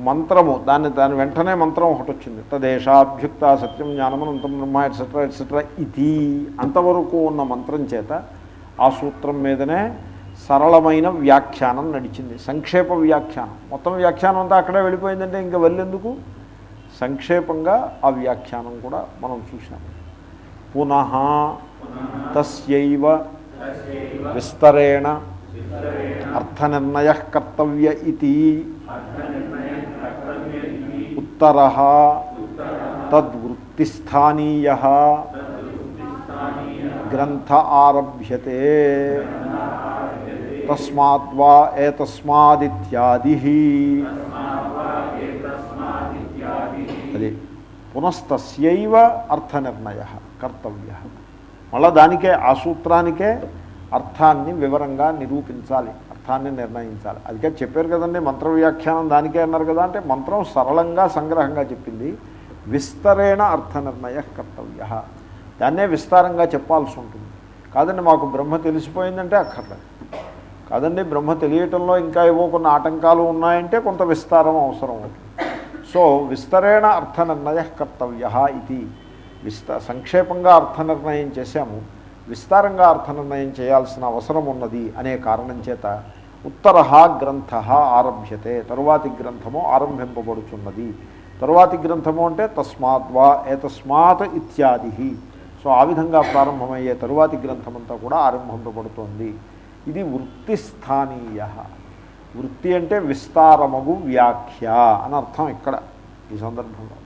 మంత్రము దాన్ని దాని వెంటనే మంత్రం ఒకటి వచ్చింది. తదేశాభ్యుక్త సత్యం జ్ఞానమనంతం బ్రహ్మ ఎట్సెట్రా ఎట్సెట్రా ఇది. అంతవరకు ఉన్న మంత్రం చేత ఆ సూత్రం మీదనే సరళమైన వ్యాఖ్యానం నడిచింది. సంక్షేప వ్యాఖ్యానం. మొత్తం వ్యాఖ్యానం అంతా అక్కడే వెళ్ళిపోయిందంటే ఇంకా వెళ్ళేందుకు? సంక్షేపంగా ఆ వ్యాఖ్యానం కూడా మనం చూసాము పునః తస్యైవ విస్తరేణ అర్థనిర్ణయ కర్తవ్య ఇది ఉత్తర తద్వృత్తిస్థానీయ గ్రంథ ఆరభ్యతే తస్మాద్వా ఏతస్మాదిత్యాది అది పునస్తస్యైవ అర్థనిర్ణయ కర్తవ్య మళ్ళా దానికే ఆ సూత్రానికే అర్థాన్ని వివరంగా నిరూపించాలి అర్థాన్ని నిర్ణయించాలి. అదికే చెప్పారు కదండి మంత్ర వ్యాఖ్యానం దానికే అన్నారు కదా అంటే మంత్రం సరళంగా సంగ్రహంగా చెప్పింది. విస్తరేణ అర్థ నిర్ణయ కర్తవ్య. దాన్నే విస్తారంగా చెప్పాల్సి ఉంటుంది. కాదండి మాకు బ్రహ్మ తెలిసిపోయిందంటే అక్కర్లేదు. కాదండి బ్రహ్మ తెలియటంలో ఇంకా ఏవో కొన్ని ఆటంకాలు ఉన్నాయంటే కొంత విస్తారం అవసరం అవుతుంది. సో విస్తరేణ అర్థ నిర్ణయ కర్తవ్య ఇది. విస్త సంక్షేపంగా అర్థ నిర్ణయం చేశాము. విస్తారంగా అర్థ నిర్ణయం చేయాల్సిన అవసరం ఉన్నది అనే కారణం చేత ఉత్తర గ్రంథ ఆరభ్యతే. తరువాతి గ్రంథము ఆరంభింపబడుచున్నది. తరువాతి గ్రంథము అంటే తస్మాద్వా ఏతస్మాత్ ఇత్యాది సో ఆ విధంగా ప్రారంభమయ్యే తరువాతి గ్రంథమంతా కూడా ఆరంభింపబడుతోంది. ఇది వృత్తిస్థానీయ. వృత్తి అంటే విస్తారమగు వ్యాఖ్య అని అర్థం ఇక్కడ ఈ సందర్భంలో.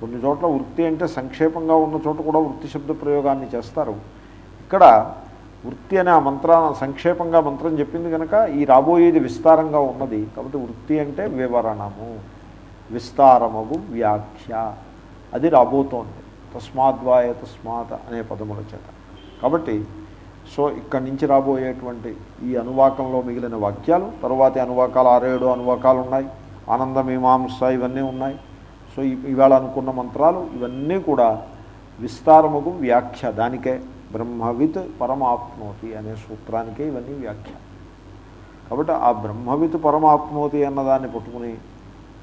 కొన్ని చోట్ల వృత్తి అంటే సంక్షేపంగా ఉన్న చోట కూడా వృత్తి శబ్ద ప్రయోగాన్ని చేస్తారు. ఇక్కడ వృత్తి అనే ఆ మంత్ర సంక్షేపంగా మంత్రం చెప్పింది కనుక ఈ రాబోయేది విస్తారంగా ఉన్నది. కాబట్టి వృత్తి అంటే వివరణము. విస్తారమగు వ్యాఖ్య. అది రాబోతోంది. తస్మాద్వాయ తస్మాత్ అనే పదముల చేత. కాబట్టి సో ఇక్కడి నుంచి రాబోయేటువంటి ఈ అనువాకంలో మిగిలిన వాక్యాలు తరువాతి అనువాకాలు ఆరేడు అనువాకాలు ఉన్నాయి. ఆనందమీమాంస ఇవన్నీ ఉన్నాయి. సో ఇవాళ అనుకున్న మంత్రాలు ఇవన్నీ కూడా విస్తారముకు వ్యాఖ్య. దానికే బ్రహ్మవిత్ పరమాప్నోతి అనే సూత్రానికే ఇవన్నీ వ్యాఖ్య. కాబట్టి ఆ బ్రహ్మవిత్ పరమాప్నోతి అన్నదాన్ని పట్టుకుని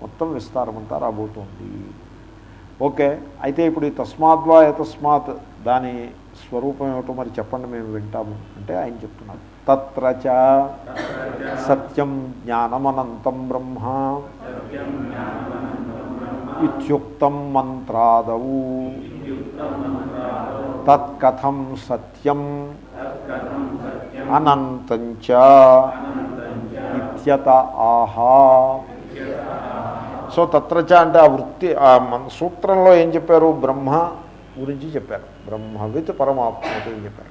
మొత్తం విస్తారమంతా రాబోతోంది. ఓకే అయితే ఇప్పుడు ఈ తస్మాద్వా తస్మాత్ దాని స్వరూపం ఏమిటో మరి చెప్పండి మేము వింటాము అంటే ఆయన చెప్తున్నారు. తత్ర సత్యం జ్ఞానమనంతం బ్రహ్మ. ఇత్యుక్తం మంత్రాదవు తత్కథం సత్యం అనంతంచ ఇత్యత ఆహా సో తత్రచ అంటే ఆ వృత్తి ఆ సూత్రంలో ఏం చెప్పారు? బ్రహ్మ గురించి చెప్పారు. బ్రహ్మవిత్ పరమాత్మతి అని చెప్పారు.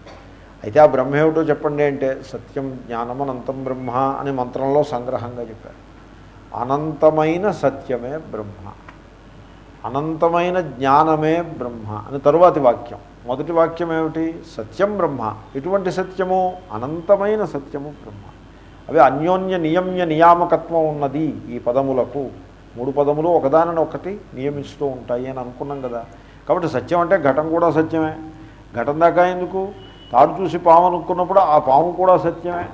అయితే ఆ బ్రహ్మ ఏమిటో చెప్పండి అంటే సత్యం జ్ఞానం అనంతం బ్రహ్మ అని మంత్రంలో సంగ్రహంగా చెప్పారు. అనంతమైన సత్యమే బ్రహ్మ. అనంతమైన జ్ఞానమే బ్రహ్మ అని తరువాతి వాక్యం. మొదటి వాక్యం ఏమిటి? సత్యం బ్రహ్మ. ఎటువంటి సత్యము? అనంతమైన సత్యము బ్రహ్మ. అవి అన్యోన్య నియమ్య నియామకత్వం ఉన్నది ఈ పదములకు. మూడు పదములు ఒకదానిని ఒకటి నియమిస్తూ ఉంటాయి అని అనుకున్నాం కదా. కాబట్టి సత్యం అంటే ఘటం కూడా సత్యమే. ఘటం దాకా ఎందుకు? తాడు చూసి పాము అనుకున్నప్పుడు ఆ పాము కూడా సత్యమే.